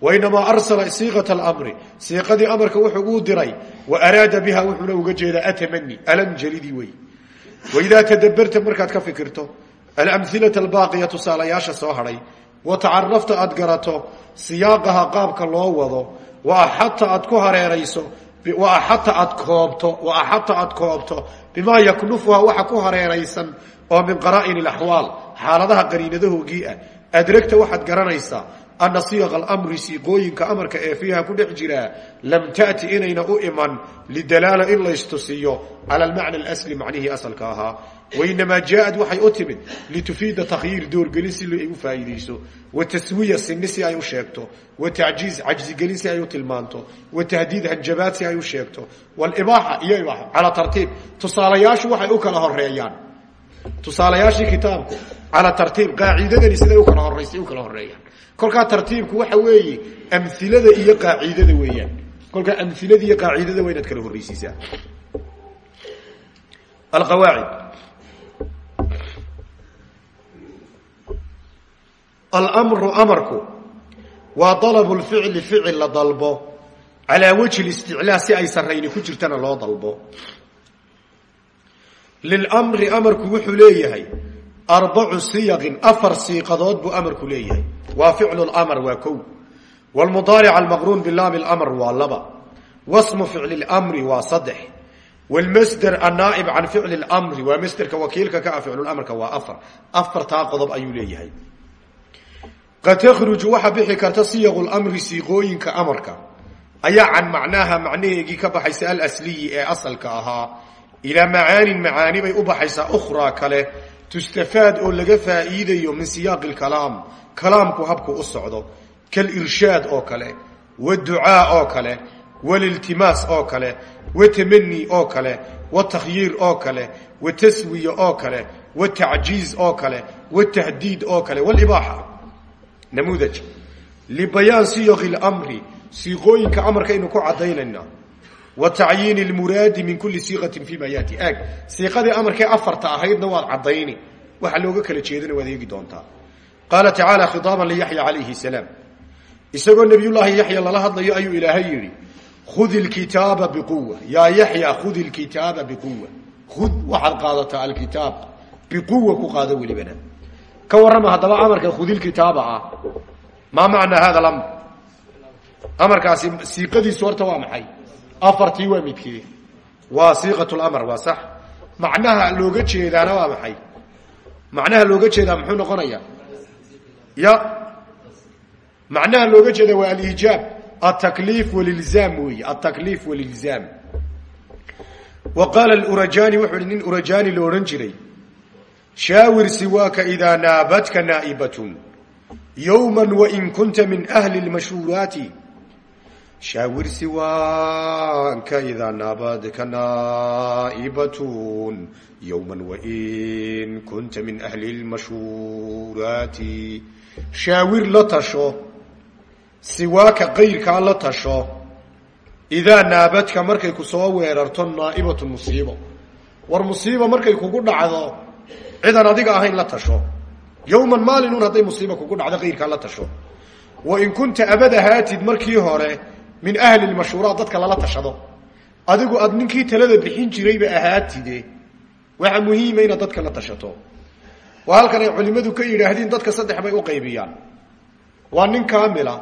wainamaa arsala siiqata almri siiqadii amarka wuxuu uu diray wa araada biha wuxuuna uga jeedaa atamani alanjalidii wey waidaa tadabarta markaad ka fikirto alamhilata albaaqiya tusaalayaasha soo hadhay wa tacarafta aad garato siyaaqaha qaabka loo wado wa axadta aad ku hareerayso wa axadta aad koobto wa axadta aad koobto bimaa yaknufuha ana siyaq alamri siiqooyinka amarka ee fiiha ku dhex jiraa lam taati inayna u iman lidalaala in laystusiyo cala almacna alasli macnihii asalka ahaa. Wainamaa jaaad waxay u timid litufiida takhyiir doorgelin si ay u faa'iidayso wa taswiya sini si ay u sheegto wa tacjiiz cajzigelin si ay u tilmaanto wa tahdiid hanjabaad si ay u sheegto walibaaxa iyo ibaaxa calaa tartiib tusaalayaashu waxay u kala horeeyaan tusaalayaashii kitaabku calaa tartiib qaacidadani siday u kala horeysay u kala horeeyaan kolkaa tartiibku waxa weeye amilada iyo qaacidada weeyaan. Kolkaa amilada iyo qaacidada waa inaad kala horreysiisaa alqawaacid. Almru amarku waa dalabu lficli ficil la dalbo. Calaa wajhi listiclaa si ay sarayni ku jirtana loo dalbo lilmri amarku wuxuu leeyahay arbacu siyaqin afar siiqadood buu amarku leeyahay waa ficlu lmr waa kow wlmudaaric almaqruun bilaami lmr waa laba wasmu ficli lmri waa saddex wlmasder annaaib can ficli lmri waa masderka wakiilka ka ah ficlulmrka waa afar afartaa qodob ayuu leeyahay qad takhruju waxaa bixi karta siyaqu lmri siiqooyinka ka baxaysa alsliyi ee asalka ahaa ilaa macaanin macaani bay u baxaysaa ukhraa kale tustafaad oo laga faa'iidayo min siyaaqi lkalaam kalaamku habku u socdo kalirshaad oo kale waducaa oo kale waliltimaas oo kale watamani oo kale watakhyiir oo kale wataswiya oo kale watacjiiz oo kale watahdiid oo kale walibaaxa. Namuudaj libayaan siyaqi lmri siiqooyinka amarkaynu ku caddaynayna wa tacyiini lmuraadi min kulli siiqatin fima yaati aag siiqadii amarkee afarta ahaydna waad caddayni. Waxa looga kala jeedana waad eegi doontaa qaala tacaala khitaaban liyaxya calayhi salaam. Isagoo nebiyullaahi yaxya lala hadlayo ayuu ilaahay yidhi khudi lkitaaba biquwa yaa yaxya khudi lkitaaba biquwa khud waxaad qaadataa alkitaab. Biquwa ku qaado welibana. Ka warrama haddaba amarka khudilkitaaba ah maa macnaa hada lamr amarkaasi siiqadiisu horta waa maxay afartii waa midkee waa siiqat lamr waa sax. Macnaha looga jeedaana waa maxay? Macnaha looga jeedaa muxuu noqonaya? Ya. Macnaha looga jeeda waa aliijaab altakliif walilzaam weeye altakliif walilzaam. Wa qaala urajani wuxuu hi nin urajani odhan jiray shaawir siwaaka idaa naabadka naa'ibatun yowma wain kunta min ahli lmashhuuraati shaawir siwaanka idaa naabadka naa'ibatun yowma wain kunta min ahli lmashhuuraati shaawir la tasho siwaaka qayrkaa la tasho idaa naabadka markay ku soo weerarto naa'ibatun musiibo war musiiba markay kugu dhacdo cidaan adiga ahayn la tasho yowman maalinun hadday musiiba kugu dhacdo qayrkaa la tasho wain kunta abad ahaatid markii hore min ahli lmashhuuraat dadka lala tashado. Adigu aad ninkii talada bixin jirayba ahaatide waxaa muhiima inaad dadka la tashato. Waa halkan ay culimmadu ka yidhaahdeen dadka saddex bay u qaybiyaan. Waa nin kaamila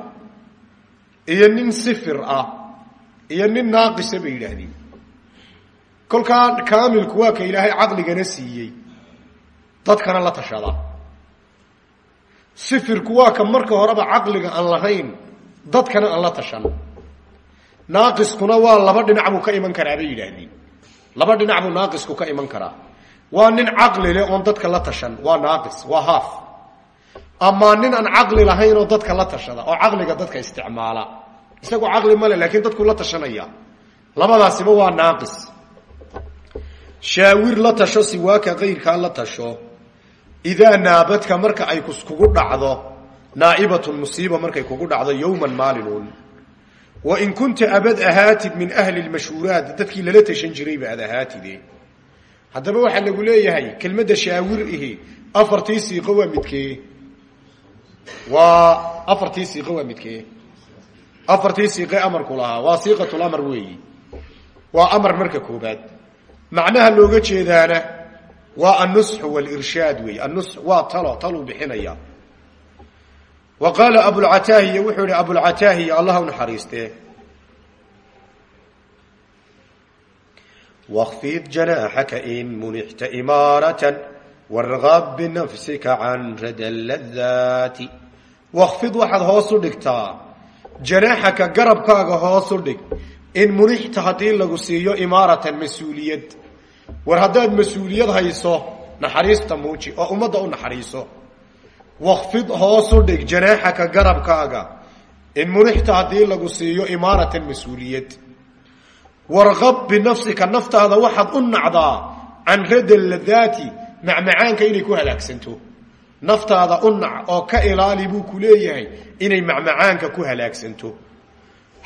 iyo nin sifir ah iyo nin naaqisa bay yidhaahdeen. Kolkaa kaamilku waa ka ilaahay caqligana siiyey. Dadkana la tashada. Sifirku waa ka marka horeba caqliga aan lahayn dadkana aan la tashan naaqiskuna waa laba dhinac buu ka iman karaa bay yidhaahdeen. Laba dhinac buu naaqisku ka iman karaa. Waa nin caqli leh oon dadka la tashan waa naaqis waa haaf. Amaa nin aan caqli lahayn oo dadka la tashada oo caqliga dadka isticmaala. Isagu caqli male laakiin dadku la tashanaya. Labadaasiba waa naaqis. Shaawir la tasho siwaaka kayrkaa la tasho. Idaa naabadka marka ay kugu dhacdo naa'ibatun musiiba markay kugu dhacdo yowman maalinun wain kunta abad ahaatid min ahli lmashhuuraat dadkii lala tashan jirayba aad ahaatide haddaba waxaa lagu leeyahay kelmadda shaawir ihi afartii siiqo waa midkee waa afartii siiqo waa midkee afartii siiqe amarku lahaa waa siiqatulamar weeyi waa amar marka koobaad macnaha looga jeedaana waa annusxu walirshaad weey annus waa talo taluu bixinaya wa qaala abulcataahiya wuxuu yihi abulcataahiya allah u naxariistee wkfid janaaxaka in munixta imaaratan wargab binafsika can rada ladaati wakfid waxaad hoos u dhigtaa janaaxaka garabkaaga hoos u dhig in munixta haddii lagu siiyo imaaratan mas'uuliyad war haddaad mas'uuliyad hayso naxariista muuji oo ummadda u wakfid hoos u dhig janaaxaka garabkaaga. In munixta haddii lagu siiyo imaaratan mas'uuliyad. Warqab binafsika naftaada waxaad u nacdaa can rada ladaati macmacaanka inay ku halaagsanto. Naftaada u nac oo ka ilaali buu ku leeyahay inay macmacaanka ku halaagsanto.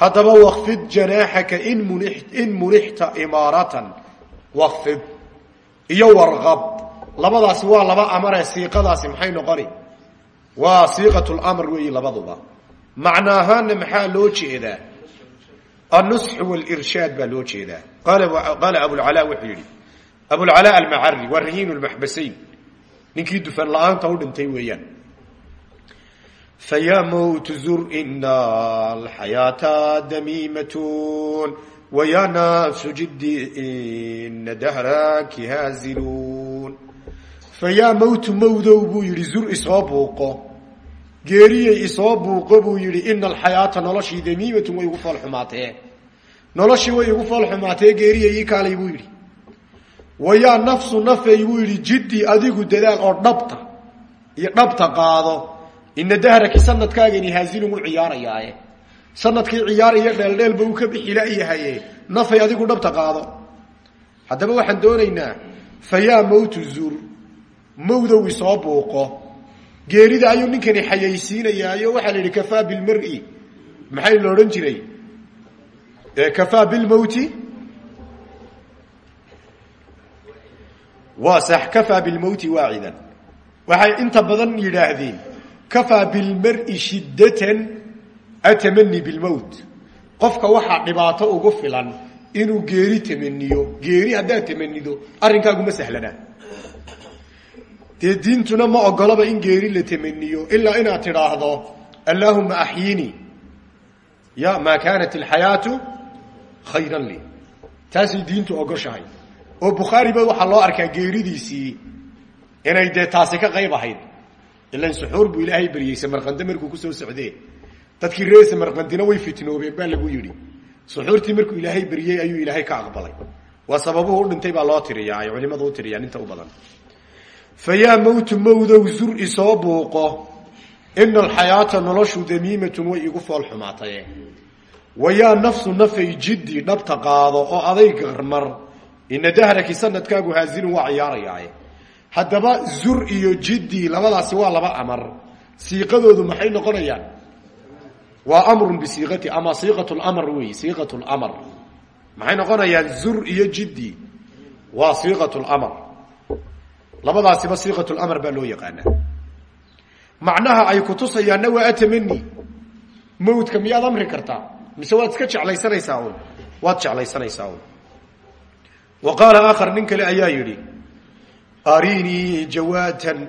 Haddaba wakfid janaaxaka in munixta imaaratan wakfid iyo warqab labadaasi waa laba amare siiqadaasi maxay noqoni waa siiqat lamr weeyi labaduba. Macna ahaana maxaa loo jeedaa? Annusxu walirshaad baa loo jeedaa. Qaala abulcalaa wuxuu yidhi abulcalaa almacari waa rahiin lmaxbasayn ninkii dufan la'aanta u dhintay weeyaan. Fayaa mowt zur ina alxayaata damiimatun wayaa nafsu jiddi ina dahraki haaziluun fayaa mowtu mowdow buu yidhi zur isoo buuqo. Geeriyey isoo buuqo buu yidhi ina alxayaata noloshii damiimatun way igu fool xumaatee. Noloshii way igu fool xumaatee geeriyey ii kaalay buu yidhi. Wayaa nafsu nafay buu yidhi jiddi adigu dadaal oo dhabta iyo dhabta qaado. Ina dahraki sanadkaagani haasilun u ciyaarayaaye. Sanadkii ciyaar iyo dheeldheelba uu ka bixi layahaye nafay adigu dhabta qaado. Haddaba waxaan doonaynaa fayaa mowtu zur mowdow isoo buuqo. Geerida ayuu ninkani xayaysiinayaayo waxaa la yidhi kafaa bilmari. Maxay la odhan jiray? Kafaa bilmowti waa sax kafaa bilmowti waacidan waxay inta badan yidhaahdeen kafaa bilmari shiddatan atamani bilmowt qofka waxaa dhibaato ugu filan inuu geeri tamaniyo geeri haddaad tamanido arrinkaaguma sahlana dee diintuna ma ogolaba in geeri la tamaniyo ilaa inaad tidhaahdo allaahuma axyinii ya maa kaanat alxayaatu khayran lii. Taasay diintu ogoshahay. Oo bukhaariba waxaa loo arkaa geeridiisii inay dee taasi ka qayb ahayd. Ilan suxuur buu ilaahay baryey samarqande markuu ku soo socdee. Dadkii reer samarqandina way fitnoobeen baa lagu yidhi. Suxuurtii markuu ilaahay baryey ayuu ilaahay ka aqbalay. Waa sababuhu u dhintay baa loo tiriyaa ay culimadu u tiriyaan inta u badan fayaa mowtu mowdow zur isoo buuqo ina alxayaata noloshu damiimatun way igu fool xumaataye wayaa nafsu nafay jiddi dhabta qaado oo aday garmar ina dahraki sanadkaagu haasilun waa ciyaarayaaye haddaba zur iyo jiddi labadaasi waa laba amar siiqadoodu maxay noqonayaan waa amrun bisiiqati ama siiqat lamr wey siiqat lamr maxay noqonayaan zur iyo jiddi waa siiqat lamr labadaasiba siiqat lamr baa loo yaqaanaa macnaha ay kutusayaanna waa atamani mawdka miyaad amri kartaa? Mise waad iska jeclaysanaysaa un waad jeclaysanaysaa un wa qaala aakhar nin ayaa yidhi arinii jawaadan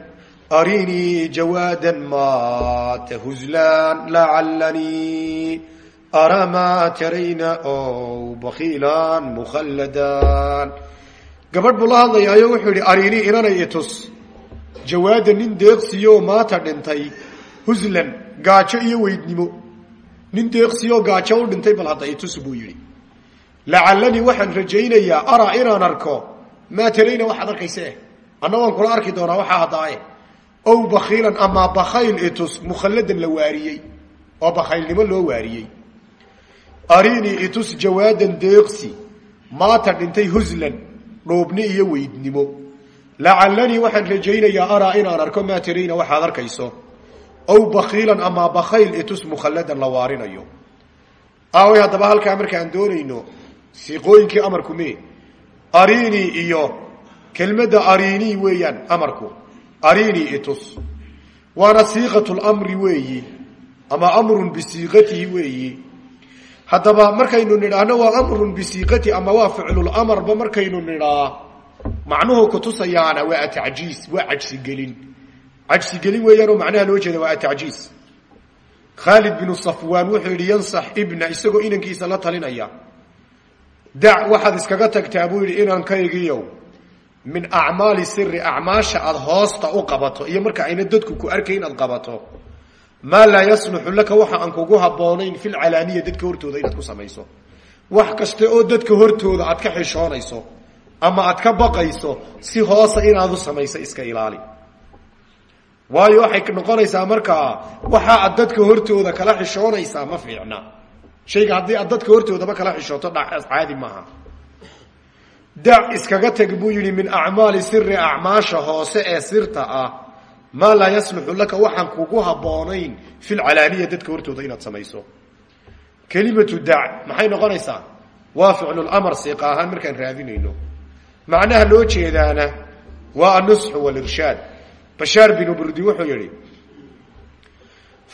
arinii jawaadan maata huzlaan lacalanii araa maa tarayna ow bakiilan mukhalladan gabadh buu la hadlayaayo wuxuu yidhi arinii inanay itus jawaada nin deeqsiyo maata dhintay. Huslan gaajo iyo weydnimo. Nin deeqsiyo gaajo u dhintay bal hadda itus buu yidhi. Lacallanii waxaan rajaynayaa araa inaan arko maa tarayna waxaad arkayse? Anna waan kula arki doonaa waxaa haddaaye ow bakiilan amaa bakayl itus mukhalladan la waariyey. Oo bakaylnimo loo waariyey. Arinii itus jawaadan deeqsi. Maata dhintay huslan dhoobni iyo weydnimo. Lacallanii waxaan rajaynayaa araa inaan arko maa tarayna waxaad arkayso. Ow bakiilan amaa bakayl itus mukhalladan la waarinayo. Aaway haddaba halkaa markaan doonayno siiqooyinkii amarku me arini iyo kelmadda arini weeyaan amarku. Arini itus waana siiqat lmri weeyi ama amrun bisiiqatihi weeyi haddaba markaynu nidhaahno waa amrun bisiiqatihi ama waa ficlulamarba markaynu nidhaa macnuhu kutusayaana waa atacjiis waa cajsigelin cajsigelin weeyaanoo macnaha loo jeeda waa atacjiis khaalid binu safwaan wuxuu yidhi yansax ibna isagoo inankiisa la talinaya. Dac waxaad iskaga tagtaa buu yidhi inankaygiiyow min acmaali siri acmaasha aada hoosta u qabato iyo marka ayna dadku ku arkayn aad qabato maa laa yasluxu laka waxa aan kugu habboonayn fi lcalaaniya dadka hortooda inaad ku samayso. Wax kasta oo dadka hortooda aad ka xishoonayso ama aad ka baqayso si hoosa inaad u samayso iska ilaali. Waayo waxay noqonaysaa markaa waxa aad dadka hortooda kala xishoonaysaa ma fiicna. Shayga haddii aad dadka hortoodaba kala xishooto caadi maaha dac iskaga teg buu yidhi min acmaali siri acmaasha hoose ee sirta ah maa laa yasluxu laka waxaan kugu habboonayn fi lcalaaniya dadka hortooda inaad samayso. Kelimatu dac maxay noqonaysaa? Waa ficlulamar siiqa ahaan markaan raadinayno. Macnaha loo jeedaana waa annusxu walirshaad bashaar binu burdi wuxuu yihi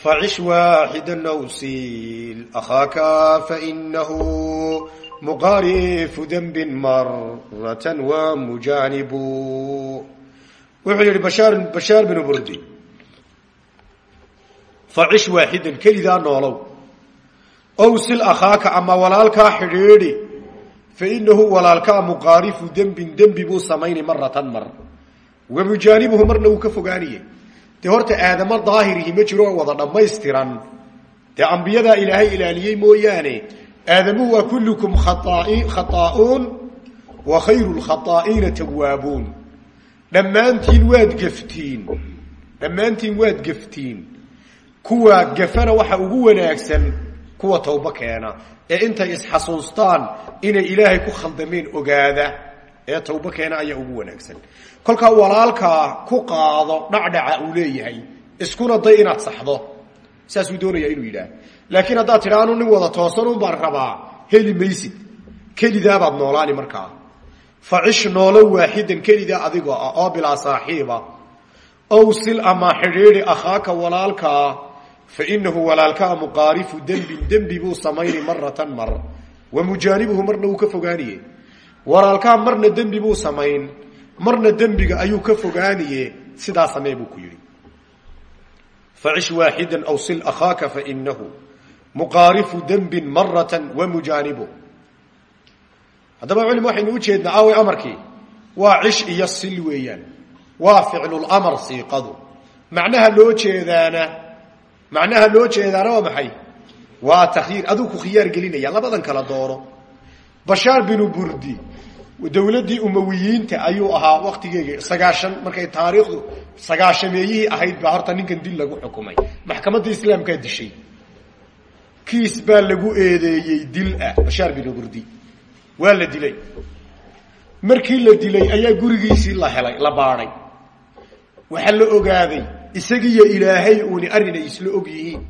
facish waaxida nawsil akhaaka fainahu muqaarifu dembin maratan wa mujaanibu wuxuu yihi bashaar bashaar binu burdi. Facish waaxidan kelidaa noolow. Owsil akhaaka ama walaalkaa xidhiidhi fainahu walaalkaa muqaarifu dembin dembi buu samaynay maratan mar. Wa mujaanibuhu marna wuu ka fogaaniye. Dee horta aadamo daahirihi ma jiro wada dhammaystiran. Dee ambiyadaa ilaahay ilaaliyey mooyaane aadamuhu waa kullukum khaaa'uun wa khayru lkhataa'iina tawaabuun dhammaantiin waad geftiin. Dhammaantiin waad geftiin. Kuwa gafana waxa ugu wanaagsan kuwa tawbo keena. Ee intay isxasuustaan inay ilaahay ku khaldameen ogaada ee tawbo keena ayaa ugu wanaagsan. Kolkaa walaalkaa ku qaado dhacdhaca uu leeyahay iskuna day inaad saxdo. Saasuu doonaya inuu yidhaah. Laakiin haddaad tidha anu nin wada toosan un baan rabaa heli maysid. Kelidaabaad noolaani markaa facish noolo waaxidan kelidaa adigoo ah oo bilaa saaxiiba ow sil ama xidhiidhi akhaaka walaalkaa fa inahu walaalkaa muqaarifu dembin dembi buu samaynay maratan mar wa mujaanibuhu marna wuu ka fogaaniye walaalkaa marna dembi buu samayn marna dembiga ayuu ka fogaaniye sidaa samee buu ku yidhi facish waaxida aw sil akhaaka fainahu muqaarifu dembin haddaba culim waxaynu u jeednaa aaway amarkii waa cish iyo sil weeyaan. Waa ficlulamar siiqadu. Macnaha loo jeedaana macnaha loo jeedaana waa maxay? Waa takhyiir aduu ku khiyaar gelinaya labadan kala dooro. Bashaar binu burdi dowladdii umawiyiinta ayuu ahaa waktigeega sagaashan markay taariikhdu sagaashameeyihii ahayd baa horta ninkan dil lagu xukumay. Maxkamadda islaamkaa dishay kiis baa lagu eedeeyey dil ah bashaar binu burdi waa la dilay. Markii la dilay ayaa gurigiisii la helay la baadhay. Waxaa la ogaaday isagiiyo ilaahay uuni arrin ay isla og yihiin.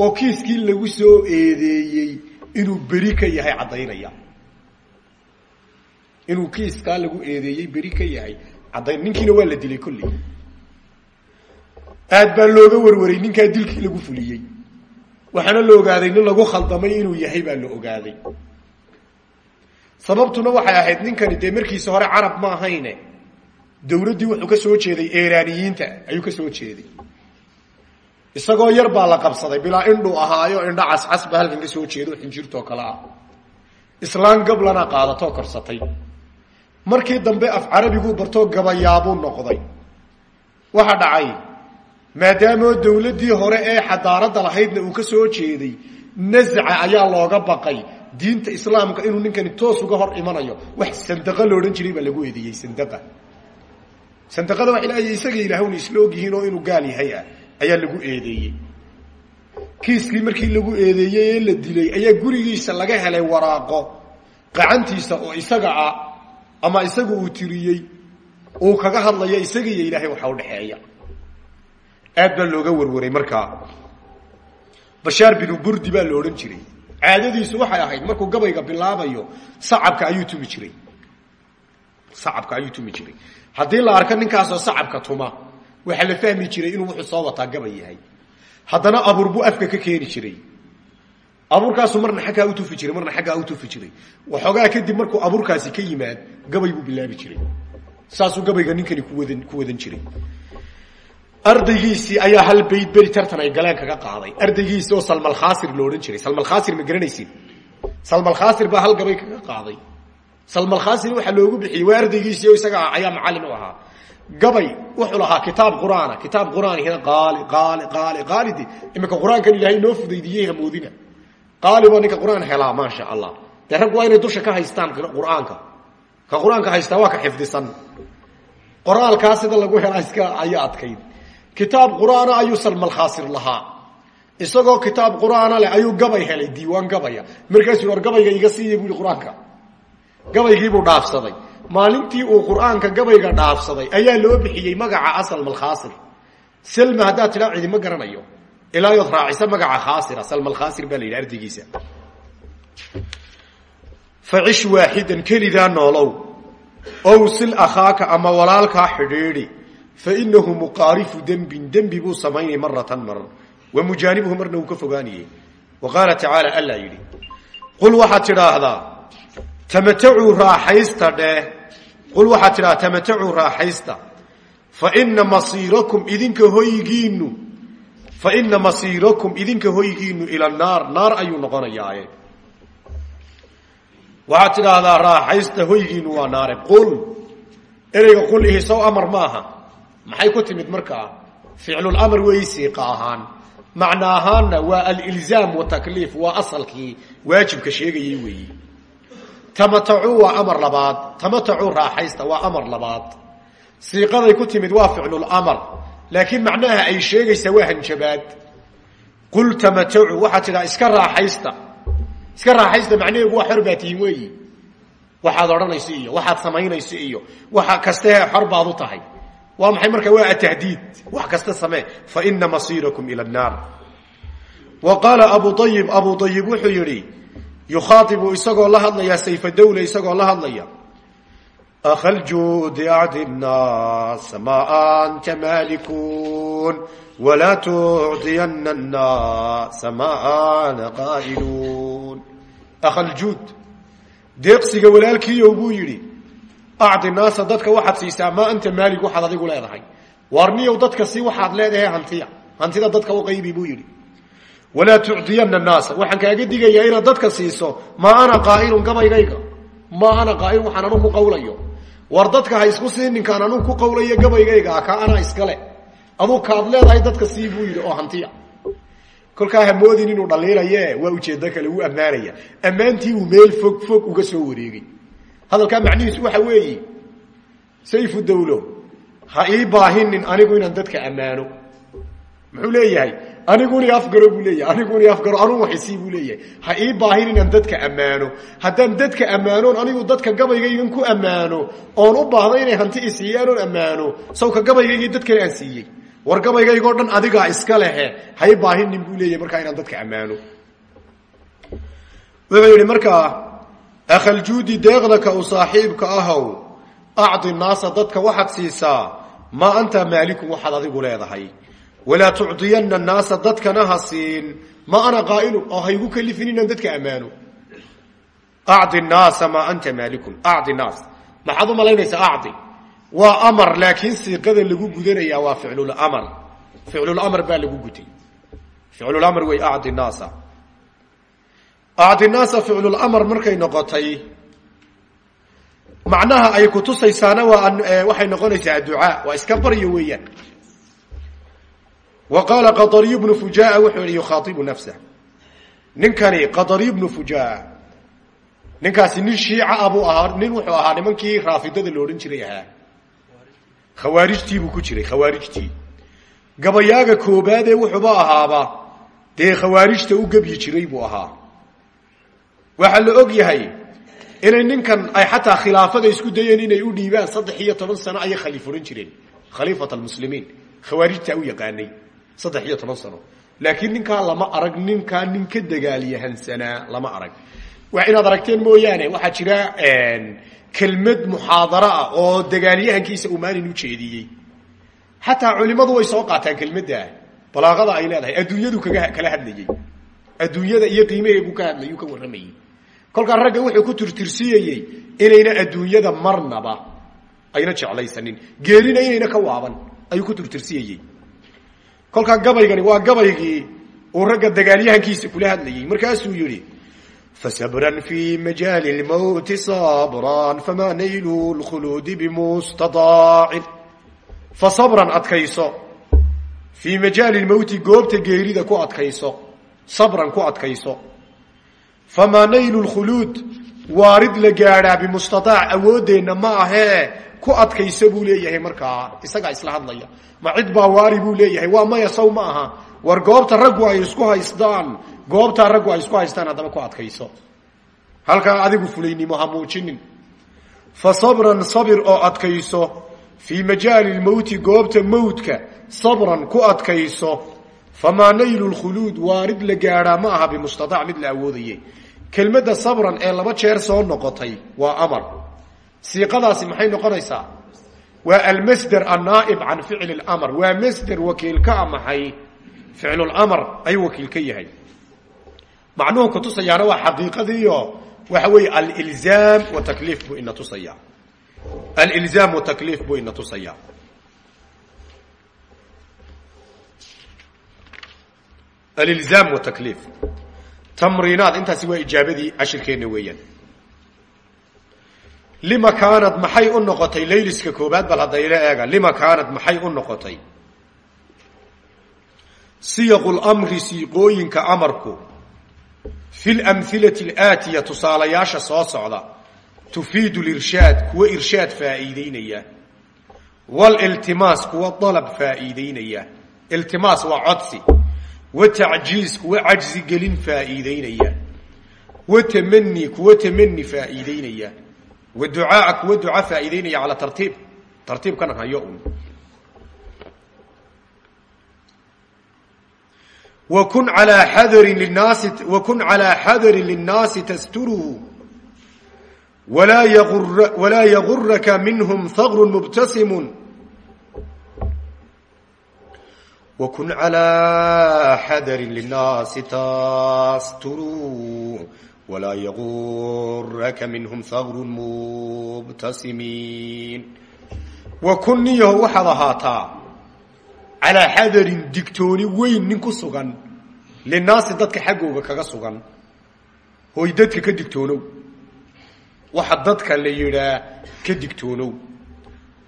Oo kiiskii lagu soo eedeeyey inuu beri ka yahay caddaynaya. Inuu kiiskaa lagu eedeeyey beri ka yahay caddayn ninkiina waa la dilay kolley. Aad baa looga warwaray ninkaa dilkii lagu fuliyey. Waxaana la ogaaday nin lagu khaldamay inuu yahay baa la ogaaday sababtuna waxay ahayd ninkani dee markiisa hore carab ma ahayne. Dowladdii wuxuu ka soo jeeday eraaniyiinta ayuu ka soo jeeday. Isagoo yar baa la qabsaday bilaa indhuu ahaayo indho cascas ba halkan ka soo jeedo xinjirtoo kale ah. Islaan gablana qaadatoo korsatay. Markii dambe af carabiguu bartoo gabayaabuu noqday. Waxa dhacay maadaamoo dowladdii hore ee xadaaradda lahaydna uu ka soo jeeday nasca ayaa looga baqay diinta islaamka inuu ninkani toos uga hor imanayo wax sandaqa la odhan jiray baa lagu eedeeyey sandaqa. Sandaqada waa ilaahay isaga ilaahwna isla ogyihiin oo inuu gaal yahay ah ayaa lagu eedeeyey kiiskii markii lagu eedeeyey ee la dilay ayaa gurigiisa laga helay waraaqo. Qacantiisa oo isaga ah ama isaga uu tiriyey uu kaga hadlayo isaga iyo ilaahay waxa udhexeeya aad baa looga warwaray markaa. Bashaar binu burdi baa la odhan jiray caadadiisu waxay ahayd markuu gabayga bilaabayo sacabka ayuu tumi jiray. Sacabka ayuu tumi jiray. Haddii la arko ninkaasoo sacabka tuma waxaa la fahmi jiray inuu wuxuu soo wataa gabay yahay. Haddana abuur buu afka ka keeni jiray. Abuurkaasu marna xaggaa u tufi jiray marna xaggaa u tufi jiray. Waxoogaa kadib markuu abuurkaasi ka yimaad gabay bilaabi jiray. Saasuu gabayga ninkani kuwadan ku wadan jiray ardaygiisii ayaa hal bayd beri tartan ay galeen kaga qaaday. Ardaygiisii oo salmalkhaasir lo odhan jiray. Salmalkhaasir ma garanaysid? Salmalkhaasir baa hal gabay kaga qaaday. Salmalkhaasir waxaa loogu bixiyey waa oo isaga ayaa macallin u ahaa. Gabay wuxuu lahaa kitaab qur'aana. Kitaab qur'aanihina qaali qaali qaali qaalidi. Iminka qur'aankan ilaahay noo fudaydiyey hamoodina qaali baa ninka qur'aan helaa allah. Dee rag dusha ka haystaan qur'aanka. Ka qur'aanka haystaa waa ka xifdisan. Qoraalkaa lagu helaa iska ayaa adkayd kitaab qur'aana ayuu salmalkhaasir lahaa. Isagoo kitaab qur'aana leh ayuu gabay helay diiwaan gabaya. Markaasuu war gabayga iga siiya buui qur'aanka. Gabaygiibuu dhaafsaday. Maalintii uu qur'aanka gabayga dhaafsaday ayaa loo bixiyey magaca asalmalkhaasir selma haddaad tidhaa cidima garanayo. Ilaayood raacisa magaca khaasira salmalkhaasir baa la yidhi ardaygiisa facish waaxidan kelidaa noolow. Ow sil akhaaka ama walaalkaa xidhiidhi fainahu muqaarifu dembin dembi buu samaynay maratan mar wa mujaanibuhu marna uu ka fogaanayey wa qaala tacaala allaa yidhi qul waxaad tidhaahdaa tamatacuu raaxaysta dheh qul waxaad tidhahdaa tamatacuu raaxaysta faina masiirakum idinka hoygiinu faina masiirakum idinka hoygiinu ila naar naar ayuu noqonayaaye waxaad tidhaahdaa raaxaysta hoygiinu waa naare qul ereyga qul maxay ku timid markaa ficlulamr weeyi siiqa ahaan. Macna ahaanna waa alilzaam watakliif waa asalkii waajibka sheegayay weeyi tamatacuu waa amar labaad. Tamatacuu raaxaysta waa amar labaad. Siiqaday ku timid waa ficlulamr laakiin macnaha ay sheegaysaa waa hanjabaad. Qul tamatacuu waxaad tidhaha iska raaxaysta. Iska raaxaysta macnaheegu waa xor baa waxaad odhanayso iyo waxaad samaynayso iyo waxa kaste xor u tahay waa maxay marka waa atahdiid wax kasta samee. Faina masiirakum ila annaar wa qaala abu ayib abu ayib wuxuu yidhi yukhaaibu isagoo la hadlaya sayfadawle isagoo la hadlaya. Akhaljuudi acdi nnaas ma anta maalikun walaa tucdiyana annaasa ma ana qaa'iluun. Akhaljuud deeqsiga walaalkiiyow buu yidhi acdi naasa dadka waxaad siisaa maa anta maalig waxaad adigu leedahay. Waarniyow dadka si waxaad leedahay hantiya. Hantida dadka u qaybi buu yidhi. Walaa tucdiyana naasa. Waxaan kaaga digayaa inaad dadka siiso maa ana qaa'ilun gabaygayga. Maa ana qaa'ilun waxaan anugu ku qawlayo war dadka ha isku sii ninkaan anugu ku qawlayo gabaygayga ka anaa iskale aduu kaad leedahay dadka sii buu yidhi oo hantiya. Kolkaa hamoodin inuu dhaliilaye waa ujeedo kale wuu ammaanaya. Ammaantii uu meel fog fog uga soo hadalkaa macnihiisu waxa weeyi sayfu dawlo. Ha ii baahinin anigu inaan dadka ammaano. Muxuu leeyahay? Aniguni afgaro buu leeyahay. Aniguni afgaro anuu waxisii buu leeyahay. Ha ii baahin inaan dadka ammaano. Haddaan dadka ammaanoon anigu dadka gabaygaygan ku ammaano oon u baahdo inay hanti isiiyaan oon ammaano sawka gabaygaygii dad kale aan siiyey. War gabaygaygoo dhan adigaa iska lehe ha ii baahinin buu markaa inaan dadka ammaano. Wuxuu yidhi markaa akhaljuudi deeqdaka u saaxiibka ahow acdi naasa dadka waxaad siisaa maa anta maalikun waxaad adigu leedahay walaa tucdiyana naasa dadkana ha siin ma ana qaa'ilun oo haygu kalifin inaan dadka ammaano acdi naasa maa anta maalikun acdi naas maxaad u malaynaysaa acdi waa amar laakiin siiqada lagu gudanayaa waa ficlulamar ficlulamar baa lagu gutay ficlulamar wey acdi naasa acdi naasa ficlulamar markay noqotay macnaha ay kutusaysaana waa waxay noqonaysaa adducaa waa iska baryo weeyaan. Wa qaala qadariy bnu fujaa wuxuu yihi yukhaaibu nafsah ninkani qadariy bnu fujaa ninkaasi nin shiica ah buu ahaa nin wuxuu ahaa nimankii raafidada odhan jiray ahaa. Khawaarijtii buu ku jiray khawaarijtii. Gabayaaga koobaadee wuxuuba ahaaba dee khawaarijta u gebyi jiray buu ahaa waxaa la og yahay inay ninkan ay xataa khilaafada isku dayeen inay u dhiibaan saddex iyo toban sano ayay khaliif odhan jireen. Khaliifat almuslimiin khawaarijtaa u yaqaanay saddex iyo toban sano. Laakiin ninkaa lama arag ninkaa nin ka dagaalyahansanaa lama arag. Wa inaad aragteen mooyaane waxaa jira kelmad muxaadaro ah oo dagaalyahankiisa uu maalin u jeediyey. Xataa culimadu way soo qaataan kelmadda. Balaaqada ay leedahay adduunyadu kaga kala hadlayey adduunyada iyo qiimaheegu ka hadlayuu ka warramayey kolkaa ragga wuxuu ku tirtirsiyayey inayna adduunyada marnaba ayna jeclaysanin. Geerina inayna ka waaban ayuu ku tirtirsiyayey. Kolkaa gabaygani waa gabaygii uu ragga dagaalyahankiisa kula hadlayey markaasuu yidhi fasabran fi majaali lmowti sabran famaa naylu lkhuluudi bimustadaacin fa sabran adkayso. Fii majaali lmowti goobta geerida ku adkayso. Sabran ku adkayso famaa naylu lkhuluud waarid la gaadhaa bimustadaac awooddeenna ma ahee ku adkayso buu leeyahay markaa isagaa isla hadlaya ma cid baa waari buu leeyahay waa maya saw ma aha war goobta raggu ay isku haystaan goobtaa raggu ay isku haystaan haddaba ku adkayso halkaa adigu fulaynimo ha muujinin fa sabran sabir oo adkayso fii majaali lmowti goobta mowtka sabran ku adkayso famaa naylu lkhuluud waarid la gaadhaa mid la awoodaye kelmadda sabran ee laba jeer soo noqotay waa amar. Siiqadaasi maxay noqonaysaa? Waa almasder annaaib can ficli lmr waa masder wakiilka a maxay? Ficlulamr ayuu wakiil ka yahay. Macnuhu kutusayaana waa xaqiiqadiio waxa weeye alilzaam watakliif buu ina tusaya alilzaam watakliif buu ina tusaya alilzaam watakliif tamriinaad intaasi waa ijaabadii cashirkeenna weeyaan. Lima kaanad maxay u noqotay layliska koobaad bal haddayla eega. Lima kaanad maxay u noqotay? Siyaqu lmri siiqooyinka amarku fi lamhilati alaatiya tusaalayaasha soo socda tufiidu lirshaad kuwa irshaad faa'iideynaya wliltimaas kuwa dalab faa'iideynaya iltimaas waa codsi wa tacjiiz kuwa cajzi gelin faa'iideynaya wa tamani kuwa tamani faa'iideynaya wa ducaaa kuwa duca faa'iideynaya calaa tartiib. Tartiibkana hayo un. Wakun alaa xadarin linaasi wakun calaa xadarin linnaasi tasturuhu. Walaa yaguraka minhum haqru mubtasimun wakun calaa xadarin linnaasi tasturuu walaa yaguraka minhum haqru mubtasimiin wakun niyaho waxaad ahaataa calaa xadarin digtooni weyn nin ku sugan linaasi dadka xaggooga kaga sugan hooy dadka ka digtoonow waxa dadka la yidhaa ka digtoonow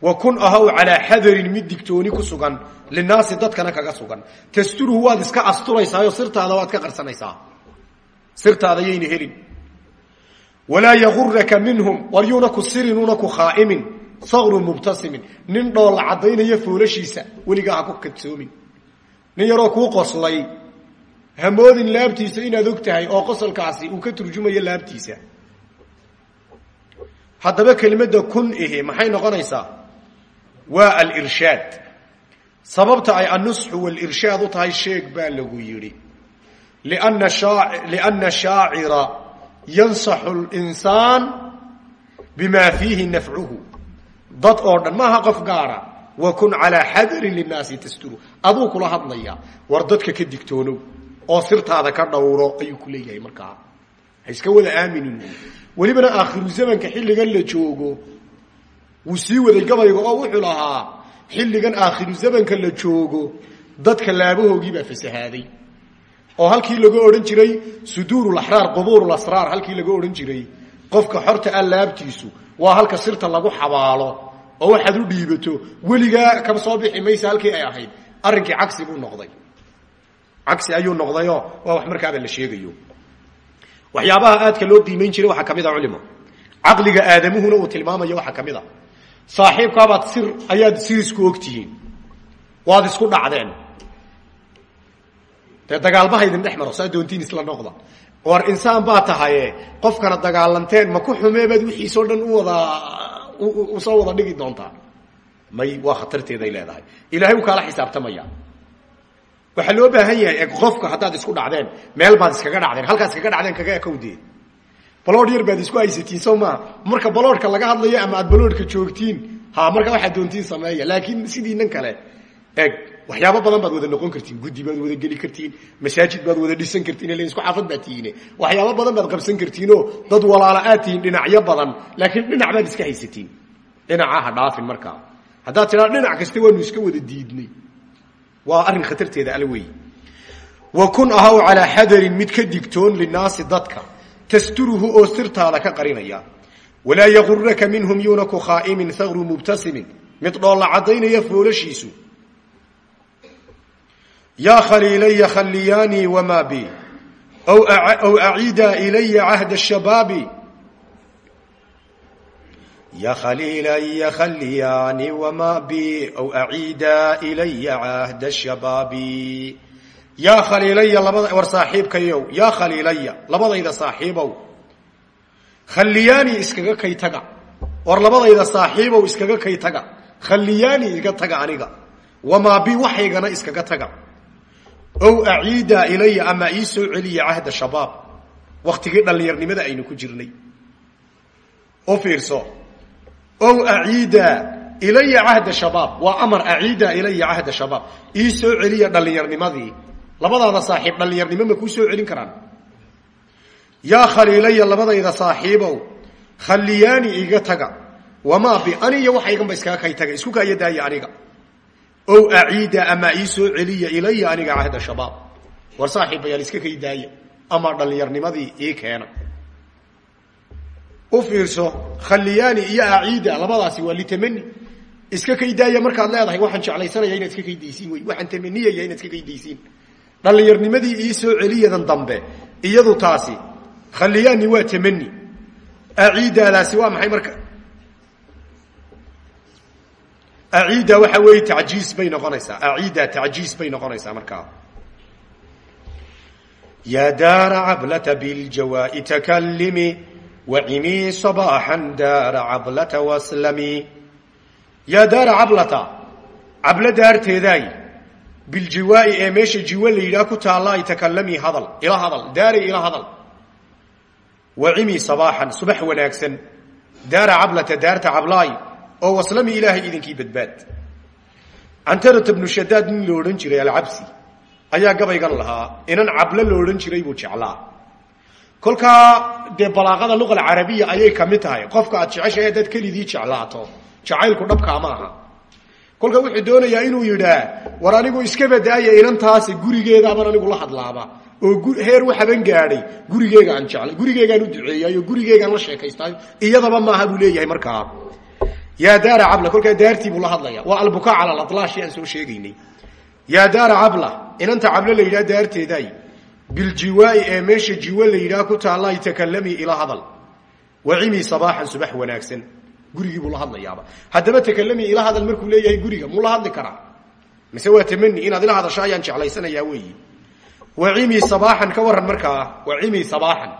wa kun ahow calaa xadarin mid digtooni ku sugan linaasi dadkana kaga sugan. Tasturuhu waad iska asturaysaayoo sirtaada waad ka qarsanaysaa. Sirtaada yayna helin. Walaa yaguraka minhum war yuuna ku sirin una ku khaa'imin saqru mubtasimin. Nin dhoolla caddaynaya foolashiisa weligaa ha ku kadsoomin. Nin yaroo kuu qoslay hamoodin laabtiisa inaad og tahay oo qosolkaasi uu ka turjumayo laabtiisa. Haddaba kelimadda kun ihi maxay noqonaysaa waa alirshaad. Sababta ay annusxu walirshaad u tahay sheeg baa lagu yidhi. Lianna shaacira yansaxu linsaan bimaa fiihi nafcuhu. Dad oo dhan maaha gaara wa kun calaa xadarin linaasi tasturu. Aduu kula hadlaya war dadka ka digtoonow oo sirtaada ka dhowro ayuu ku leeyahay markaa. Iska wada aaminin. Welibana aakhiru zamanka xilligan la joogo wuu sii waday gabayga oo wuxuu lahaa xilligan aakhiru zamanka la joogo dadka laabahoogii baa fasahaaday. Oo halkii laga odhan jiray suduurulaxraar qubuurulasraar halkii laga odhan jiray qofka xorta a laabtiisu waa halka sirta lagu xabaalo oo waxaad u dhiibato weligaa kama soo bixi maysa halkii ay ahayd arrinkii cagsi buu noqday. Cagsi ayuu noqdayo waa wax markaaba la sheegayo. Waxyaabaha aadka loo qiimayn jiray waxaa ka mid a culimo caqliga aadamuhuna uu tilmaamayo waxaa ka mid a saaxiibkaabaad sir ayaad sir isku ogtihiin. Waad isku dhacdeen. Dee dagaalmaha idin dhex maro saa isla noqda. War insaan baa tahaye qofkana dagaalanteen ma ku xumeebaad wixiisoo dhan u wada u soo wada dhigi doontaa? May waa khatarteeday leedahay. Ilahay u kaala xisaabtamaya waxaa loo baahan yahay eg qofka haddaad isku dhacdeen meel baad iskaga dhacdeen halkaad iskaga dhacdeen kaga ekowdee baloodh yar baad isku haysatiin soo maa marka baloodhka laga hadlayo ama aad baloodhka joogtiin ha marka waxaad doontiin sameeya. Laakiin sidii nan kale eg waxyaabo badan baad wada noqon kartiin guddi baad wada geli kartiin masaajid baad wada dhisan kartiin ila isku xaafad baad tihiine. Waxyaabo badan baad qabsan kartiinoo dad walaala aad tihiin dhinacyo badan laakiin dhinac baad iska haysatiin. Dhinaca ha dhaafin markaa haddaad tidhaa dhinac kasta waanu iska wada diidnay. Waa arrin khatarteeda al wey wa kun ahaw calaa xadarin mid ka digtoon linaasi dadka tasturuhu oo sirtaada ka qarinaya. Walaa yaguraka minhum yunaku khaa'imin hagru mubtasimin. Mid dhoolla caddaynaya foolashiisu. Yaa khaliilaya khaliyaanii wamaa bi. Aw aciida ilaya cahda shabaabi. Ya khaliilaya khaliyaani wamaa bi. Aw aciida ilaya cahda shabaabi yaa khaliilaya labada war saaxiibkayow yaa khaliilaya labadayda saaxiibow khaliyaani iskaga kay taga. War labadayda saaxiibow iskaga kay taga. Khaliyaani iga taga aniga. Wamaa bi waxaygana iskaga taga. Ow aciida ilaya ama ii soo celiya cahda shabaab. Waktigii dhallinyarnimada aynu ku jirnay. U fiirso. Ow aciida ilaya cahda shabaab. Waa amar aciida ilaya cahda shabaab. Ii celiya dhallinyarnimadii labadaada saaxiib dhallinyarnimo ma kuu soo celin karaan. Yaa khaliilaya labadayda saaxiibow khaliyaani iga taga. Wamaa bi aniyo waxayganba iskaga kay taga isku kaaya daaya aniga. Ow aciida ama ii soo celiya ilaya aniga cahda shabaab. War saaxiibayaal iska kay daaya ama dhallinyarnimadii ii keena. U fiirso khaliyaani iyo aciida labadaasi waa litamani iska kay daaya markaad leedahay waxaan jeclaysanaya inaad iska kaydaysiin wey. Waxaan tamaniyaya inaad iska kaydaysiin dhallinyarnimadii ii soo celiyadan dambe iyadu taasi khaliyaani waa tamani aciidadaasi waa maxay marka? Aciida waxa weeye tajiis bay noqonaysaa. Aciida tajiis bay noqonaysaa markaa ya daara cablata biljawaa'i takalimi wacimii sabaaxan daara cablata waslami. Yaa daara cablata cablo daarteedaay biljiwaa'i ee meesha jiwo la yidhaha ku taalla ay takallamii hadal ila hadal daaray ila hadal. Wacimii sabaaxan subax wanaagsan daara cablata daarta cablaay oo waslami ilaahay idinkii badbaad. Cantarata bnu shadaad nin la odhan jiray alcabsi ayaa gabaygan lahaa inan cablo la odhan jiray buu jeclaa. Kolkaa dee balaaqada luqa alcarabiya ayay ka mid tahay qofka aad jeceshahay haddaad kelidii jeclaato jacaylku dhabkaa ma aha kolka wuxuu doonayaa inuu yidhaa war anigu iska badaaya inantaasi gurigeedaaban anigu la hadlaaba. Oo heer waxaban gaadhay gurigeegaan jeclay gurigeegaan u duceeyayo gurigeegaan la sheekaystaayo iyadaba maaha buu leeyahay markaa yaa daara cabla kolkaa daartii buu la hadlaya waa albukaa cala alalashi aan soo sheegaynay. Yaa daara cabla inanta cablo la yidhaha daarteeday biljiwaai ee meesha jiwo la yidhaha ku taallay takalami ila hadal. Wacimii sabaaxan subax wanaagsan gurigii buu la hadlayaaba. Haddaba takalami ila hadal markuu leeyahay guriga muu la hadli karaa? Mise waa tamani inaad ila hadasho ayaan jeclaysanayaa weeyi? Wacimii sabaaxan ka waran markaa? Wacimii sabaaxan.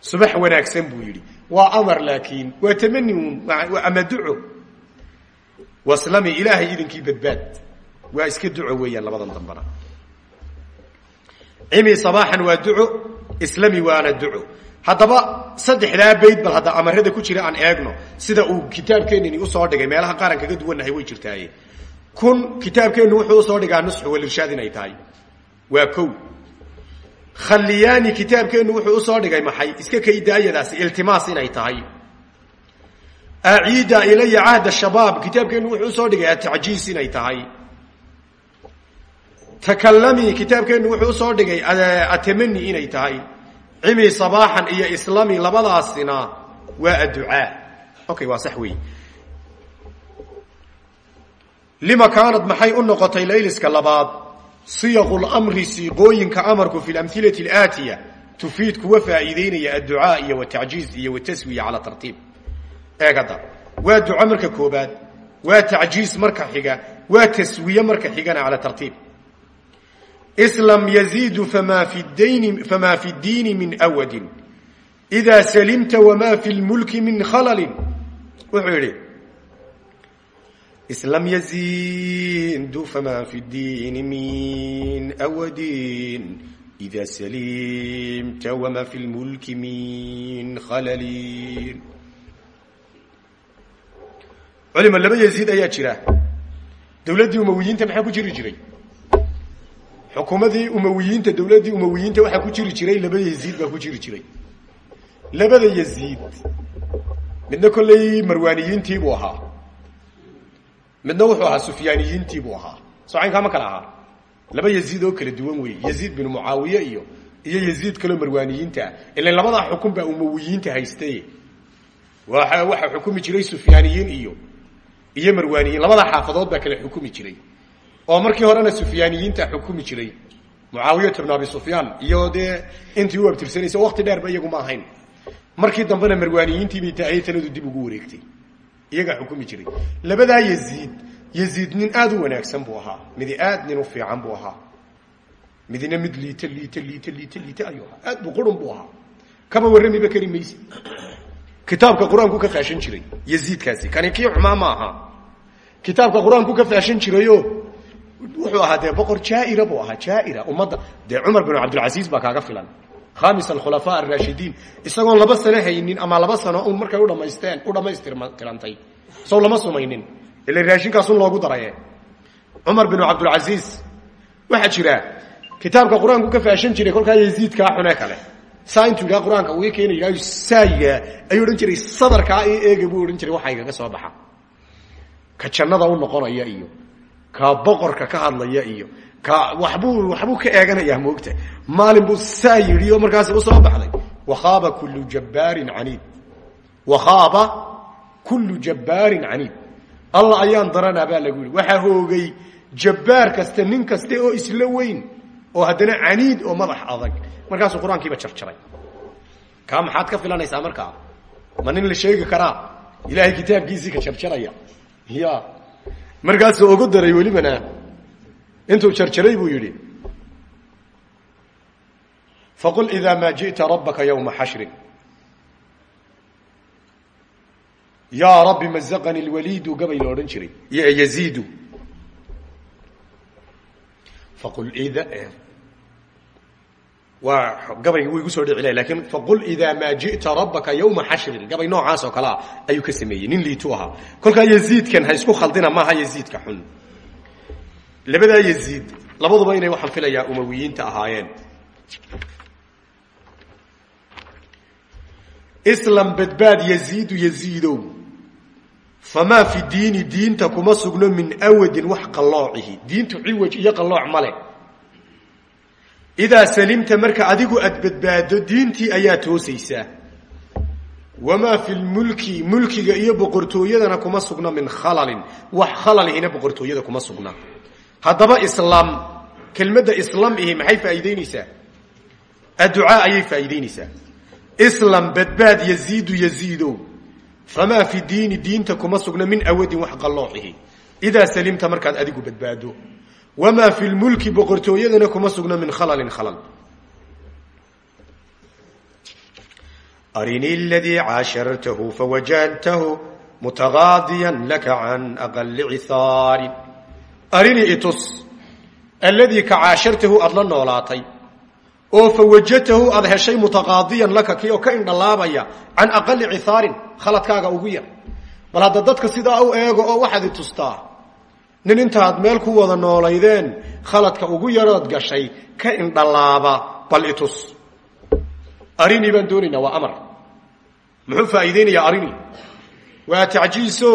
Subax wanaagsan buu yidhi. Waa amar laakiin waa tamani uun ama duco. Waslami ilaahay idinkii badbaad. Waa iska duco weeyaan labadan dambana. Cimi sabaaxan waa duco islami waana duco haddaba saddexdaa bayd bal hadda amarada ku jira aan eegno sida uu kitaabkeenini u soo dhigay. Meelaha qaaran kaga duwannahay way jirtaaye kun kitaabkeennu wuxuu u soo dhigaa nusxu walirshaad inay tahay. Waa kow. Khaliyaani kitaabkeennu wuxuu u soo dhigay maxay? Iska kaydaayadaasi iltimaas inay tahay. Aciida ilaya cahda shabaab kitaabkeennu wuxuu u soo dhigay atacjiis inay tahay. Takalami kitaabkeennu wuxuu u soo dhigay atamani inay tahay cimi sabaaxan iyo islami labadaasina waa adducaa. Okay waa sax lima kaanad maxay u layliska labaad? Siyaqu lamri siiqooyinka amarku fi lamhilati alaatiya tufiid kuwa faa'iideynaya adducaa iyo watacjiiz iyo wataswiya cala tartiib. Eegada waa duco marka koobaad waa tacjiis marka xiga waa taswiye marka xigana cala tartiib islam yaziidu famaa fi famaa ddiini min awadin idaa salimta wamaa fi lmulki min khalalin wuxuu yidhi islam yazidu fama fi diini min awadin ida salimta wama fi lmulki min khalalin culima laba yaziid ayaa jira dowladdii umawiyiinta maxaa ku jiri jiray xukuumadii umawiyiinta dowladdii umawiyiinta waxaa ku jiri jiray laba yaziid baa ku jiri jiray. Labada yaziid midna kolley marwaaniyiintii buu ahaa. Midna wuxuu ahaa sufyaaniyiintii buu ahaa. Socaynkaa ma kala ahaa. Laba yaziid oo kala duwan weeye. Yaziid bin mucaawiye iyo iyo yaziid kaloo marwaaniyiinta. Ilan labadaa xukun baa umawiyiinta haystaye waa waxaa xukumi jiray sufyaaniyiin iyo iyo marwaaniyiin. Labadaa xaafadood baa kala xukumi jiray oo markii horena sufyaaniyiinta xukumi jiray mucaawiyat bn abi sufyaan iyo dee intii u abtirsanaysa wakti dheerba iyagu ma ahayn. Markii dambena marwaaniyiintiibay tahay taladu dib ugu wareegtay iyagaa xukumi jiray. Labadaa yaziid yaziid nin aada u wanaagsan buu ahaa midi aad nin u fiican buu ahaa. Midina mid liita liita liita liita liita ayuu ahaa. Aad buu qurun buu ahaa. Kaba warramiba kari mayse kitaabka qur'aanku ka faashan jiray yaziidkaasi. Kani kii xumaa ma aha. Kitaabka qur'aanku ka faashan jirayo wuxuu ahaa dee boqor jaaira buu ahaa jaaira ummadda. Dee cumar bin cabdilcasiis baa kaaga filan. Khamis alkhulafaa araashidiin isagoon laba sano haynin ama laba sano un markay udhamaysteen u dhamaystirtirantay sow lama sumaynin. Ila raashinkaasun loogu daraye. Cumar bin cabdilcasiis waxaa jira kitaabka qur'aanku ka faashan jiray kolkaa yaziidkaa xune kale. Saa intuu yidhaha qur'aanka uga keenaya saayigaa ayuu odhan jiray sadarkaa i eega buu odhan jiray waxaa igaga soo baxa. Ka jannada u noqonaya iyo ka boqorka ka hadlaya iyo ka waxbuu waxbuu ka eeganayaa moogta. Maalin buu saa yidhi oo markaasi u soo baxday. Wakhaaba kullu jabbaarin caniid. Wakhaaba kullu jabbaarin caniid. Allah ayaan daranaa baa lagu yihi waxaa hoogay jabbaar kasta nin kaste oo isla weyn oo haddana caniid oo madax adag. Markaasuu qur'aankiiba jarjaray kaa maxaad ka filanaysaa markaa? Ma nin la sheegi karaa? Ilaahay kitaabkiisii ka jarjaraya ya markaasuu ugu daray welibana intuu jarjaray buu yidhi. Faqul idaa maa ji'ta rabbaka yowma xashrin yaa rabbi mazaqani lwaliidu gabay la odhan jiray. Yaziidu faqul ida waa gabayga wuu igu soo dhici lahay laakiin faqul idaa maa ji'ta rabbaka yowma xashrin gabay noocaas oo kalea ayuu ka sameeyey nin liitu ahaa. Kolkaa yaziidkan ha isku khaldina maaha yaziidka xun. Labadaa yaziid labaduba inay waxaan filayaa umawiyiinta ahaayeen. Islam badbaad yaziidu yaziidow. Famaa fi diini diinta kuma sugno min awadin wax qalloocihi diintu ciwaj iyo qallooc male idaa salimta marka adigu aad badbaado diintii ayaa toosaysaa wamaa fi lmulki mulkiga iyo boqortooyadana kuma sugna min khalalin wax khalalihina boqortooyada kuma sugna haddaba islaam kelmadda islam ihi maxay faa'iideyneysaa adducaa ayay faa'iideyneysaa islam badbaad yaziidu yaziidow famaa fi diini diinta kuma sugna min awadin wax qalloocihi idaa salimta markaad adigu badbaado wamaa fi lmulki boqortooyadana kuma sugna min khalalin khalal arinii ladii caashartahu fawajadtahu mutagaadiyan laka can aqali cihaarin arinii itus alladii ka caashartahu aada la noolaatay oo fawajadtahu aada heshay mutaqaadiyan laka kii oo ka indhalaabaya can aqali cihaarin khaladkaaga ugu yar bal hadda dadka sidaa u eego oo waxaad i nin intaad meel ku wada noolaydeen khaladka ugu yarood gashay ka indhalaaba bal itus. Arinii baan doonaynaa waa amar. Muxuu faa'iideynayaa arinii waa tacjiiso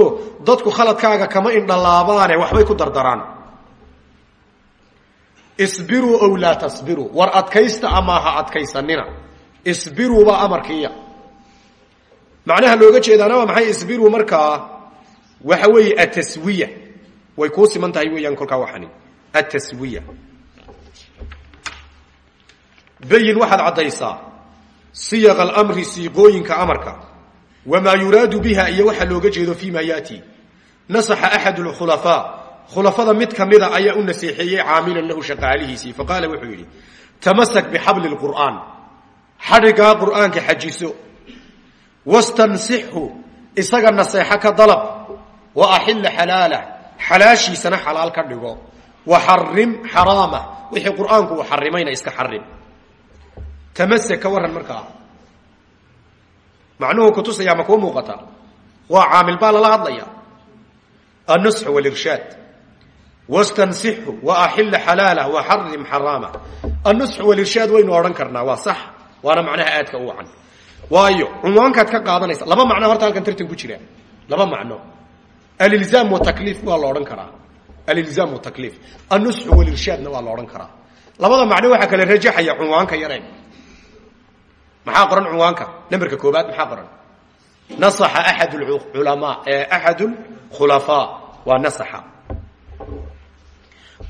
dadku khaladkaaga kama indhalaabaane waxbay ku dardaraan. Isbiruu ow laa tasbiruu war adkaysta ama ha adkaysanina. Isbiruu baa amarkiiya. Macnaha looga jeedaana waa maxay isbiruu markaa? Waxa weeye ataswiya way kuu siman tahay weeyaan kolkaa waxani. Ataswiya bayin waxaad caddaysaa siyaq alamri siiqooyinka amarka wamaa yuraadu biha iyo waxa looga jeedo fi ma yaati. Nasaxa axad lkhulafaa khulafada mid kamida ayaa u naseexeeyey caamilan lahu shaqaalihiisii faqaala wuxuu yidhi tamasak bixabli lqur'aan xadhigaa qur'aanka xajiso. Wastansixhu isaga naseexo ka dalab wa axilla xalaalah xalaashiisana xalaal ka dhigo. Waxarim xaraama. Wixii qur'aanku uu iska xarim tamase ka waran markaa macnuhu kutusaya ma kuu muuqata? Waa caamil baa lala hadlaya annusxu walirshaad. Wastansixu waaxila xalaalah waxarim xaraama. Annusxu walirshaad waynu odhan karnaa. Waa sax. Waana macnaha aadka u wacan. Waayo ka qaadanaysa. Laba macno horta halkan tartan ku jira. Laba macno alilzaam watakliif waa la odhan karaa. Alilzaam watakliif annusxu walirshaadna waa la odhan karaa. Waxaa kale rajaxaya cunwaanka yareen. Maxaa qoran cunwaanka? Namberka koobaad maxaa qoran? Nasaxa axad culamaa axad khulafaa. Waa nasaxa.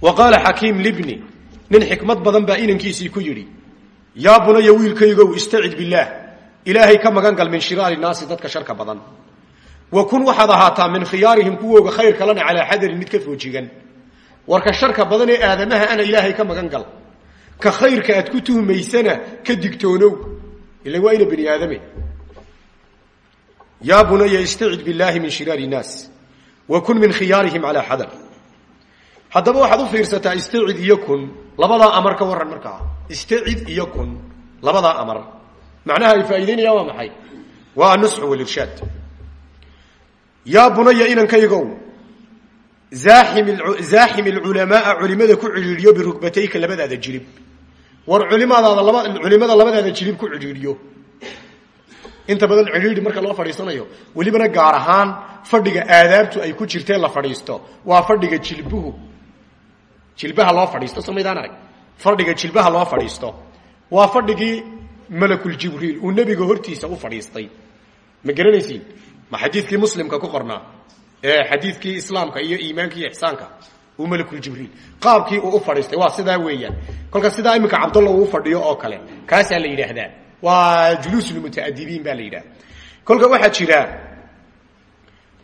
Wa qaala xakiim libni nin xikmad badan baa inankiisii ku yidhi yaa bunaya wiilkaygow istacid billaah ilaahay ka magan min shiraari naasi dadka sharka badan wa kun waxaad ahaataa min khiyaarihim kuwooga khayr kalena calaa xadarin mid ka foojigan. Warka sharka badan ee aadamaha ana ilaahay ka magan gal. Ka khayrka aad ku tuhmaysana ka digtoonow. Ila waa ina aadame. Yaa bunaya istacid billaahi min shiraari naas. Wa kun min khiyaarihim calaa xadar. Haddaba waxaad u fiirsataa istacid iyo kun labadaa amar ka waran markaa. Istacid iyo kun labadaa amar. Macnaha ay faa'iideynayaan waa maxay? Waa annusxu walirshaad yaa bunaya inankaygow zaaxim alculamaaa culimada ku cidhiidhiyo birugbatayka labadaada jilib war culimadaada laba culimada labadaada jilib ku cidhiidhiyo inta badan cidhiidhi marka loo fadhiisanayo welibana gaar ahaan fadhiga aadaabtu ay ku jirteen la fadhiisto. Waa fadhiga jilbuhu. Jilbaha loo fadhiisto somaydaan arag. Fadhiga jilbaha loo fadhiisto. Waa fadhigii malakuljibriil uu nebiga hortiisa u fadhiistay. Ma garanaysiin ma xadiidkii muslimka ku qornaa ee xadiidkii islaamka iyo iimaanka iyo ixsaanka uu malakuljibriil qaabkii uu u fadhiistay waa sidaa weeyaan. Kolka sidaa iminka cabdalla uu fadhiyo oo kale kaasaa la yidhaahdaa waa juluusulmutaadibiin baa la yidhahda kolka waxaa jira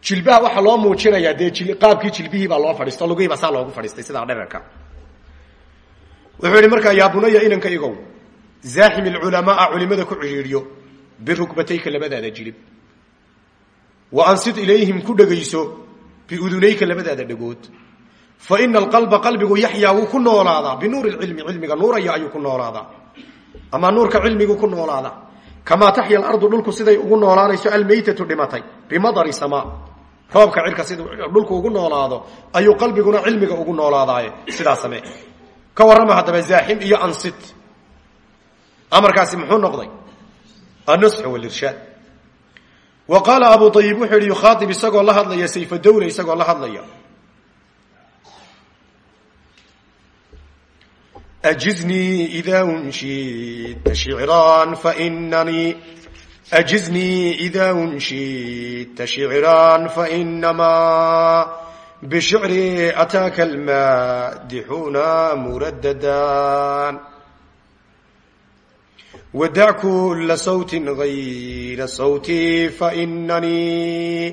jilbaha waxaa loo muujinayaa dee qaabkii jilbihii baa loo fadhiisto lugihiiba saa loogu fadhiistay sidaa dherarka wuxuu yihi markaa yaa bunaya inanka igow zaaxim alculamaaa culimada ku cidhiidhiyo birukbatayka labadaada jilib wa ansid ilayhim ku dhegayso biudunayka labadaada dhegood fa ina alqalba qalbigu yaxyaa wuu ku noolaadaa binuuri lcilmi cilmiga nuuraya ayuu ku noolaadaa ama nuurka cilmigu ku noolaadaa kamaa taxya alardu dhulku siday ugu noolaanayso almaytatu dhimatay. Bimadari samaa. Roobka cirka sida dhulku ugu noolaado ayuu qalbiguna cilmiga ugu noolaadaaye. Sidaa samee. Ka warrama haddaba zaaxim iyo ansit amarkaasi muxuu noqday? Annusxu walirshaad wa qaala abu ayib wuxuu yihi yukhaaib isagoo la hadlaya sayfadowle isagoo la hadlaya. Ajiznii idaa unshidta shicran fainanii ajiznii idaa unshidta shicran fainamaa bishicri ataaka almaadixuuna muraddadan ودع كل صوت غير صوتي فإنني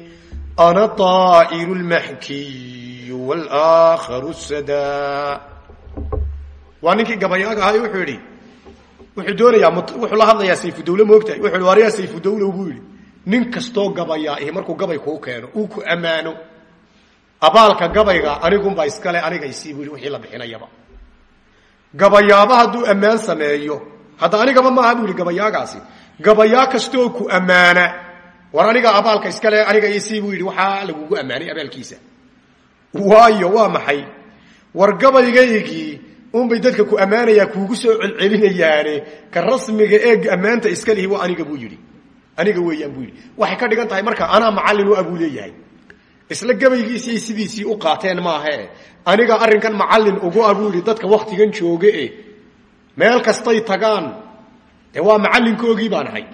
أنا الطائر المحكي والآخر السدى waa ninkii gabayaaga ahay wuxuu yidhi wuxuu doonayaa wuxuu la hadlayaa sayfudawle moogtahay wuxu hi waryaa sayfudawle buu yidhi nin kastoo gabayaa ihi markuu gabay kuu keeno uu ku ammaano abaalka gabayga anigunbaa iskale aniga isii buu yidhi wixii la bixinayaba gabayaaba hadduu ammaan sameeyo hadda anigaba maaha buu yidhi gabayaagaasi. Gabayaa kastoo ku ammaana. War aniga abaalka iskale aniga isii buu yidhi waxaa lagugu ammaanay abaalkiisa. Waayo waa maxay? War gabaygaygii unbay dadka ku ammaanayaa kuugu soo celcelinayaane ka rasmiga ee ammaanta iska lihi waa aniga buu aniga weeyaan buu yidhi. Ka dhigan tahay marka anaa macallin u abuu leeyahay. Isla gabaygiisii sidiisii u qaateen maahae aniga arrinkan macallin ugu abuu yidhi dadka waktigan jooge e meel kastay tagaan. Dee waa macallinkoogii baan ahay.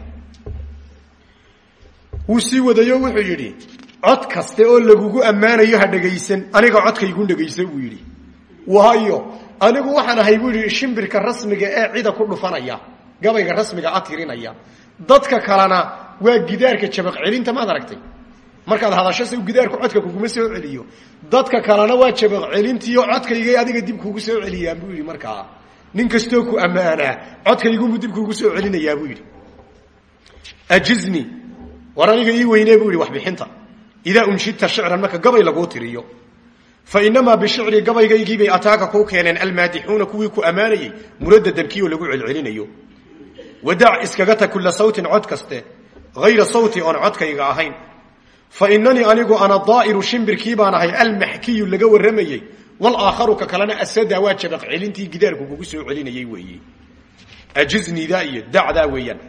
Wuu sii wadayo wuxuu yidhi cod kaste oo lagugu ammaanayo ha dhegaysan aniga codkaygu dhegaysa buu yidhi. Waayo anigu waxaan ahay buu yidhi shimbirka rasmiga ee cida ku dhufanaya gabayga rasmiga a tirinaya. Dadka kalena waa gidaarka jabaq celinta maad aragtay? Markaad hadasho si gidaarku codka kuguma soo celiyo. Dadka kalena waa jabaq celintiiyo codkaygay adiga dib kuugu soo celiyaan buu yidhi markaa nin kastoo ku ammaanaa codkaygubuu dib kuugu soo celinayaa buu yidhi. Ajizni war aniga ii weynee buu yidhi waxbixinta. Idaa unshidta shicran marka gabay laguu tiriyo. Fa inamaa bishicri gabaygaygiibay ataaka kuu keeneen almaadixuuna kuwii ku ammaanayey muradadan kiioo lagu celcelinayo. Wadac iskaga tag kulla sawtin cod kaste hayra sawti oon codkayga ahayn. Fa inanii anigu ana daa'iru shimbirkii baan ahay almaxkiyu laga warramayey walaakharu ka kalena asada waa jabaq celintii gidaarku kugu soo celinayey weeye. Ajiznidaa iyo dacdaa weeyaan.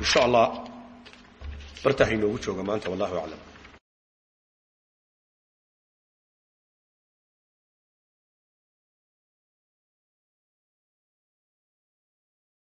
Insha allah bartaa hainoogu jooga maanta wallahu aclam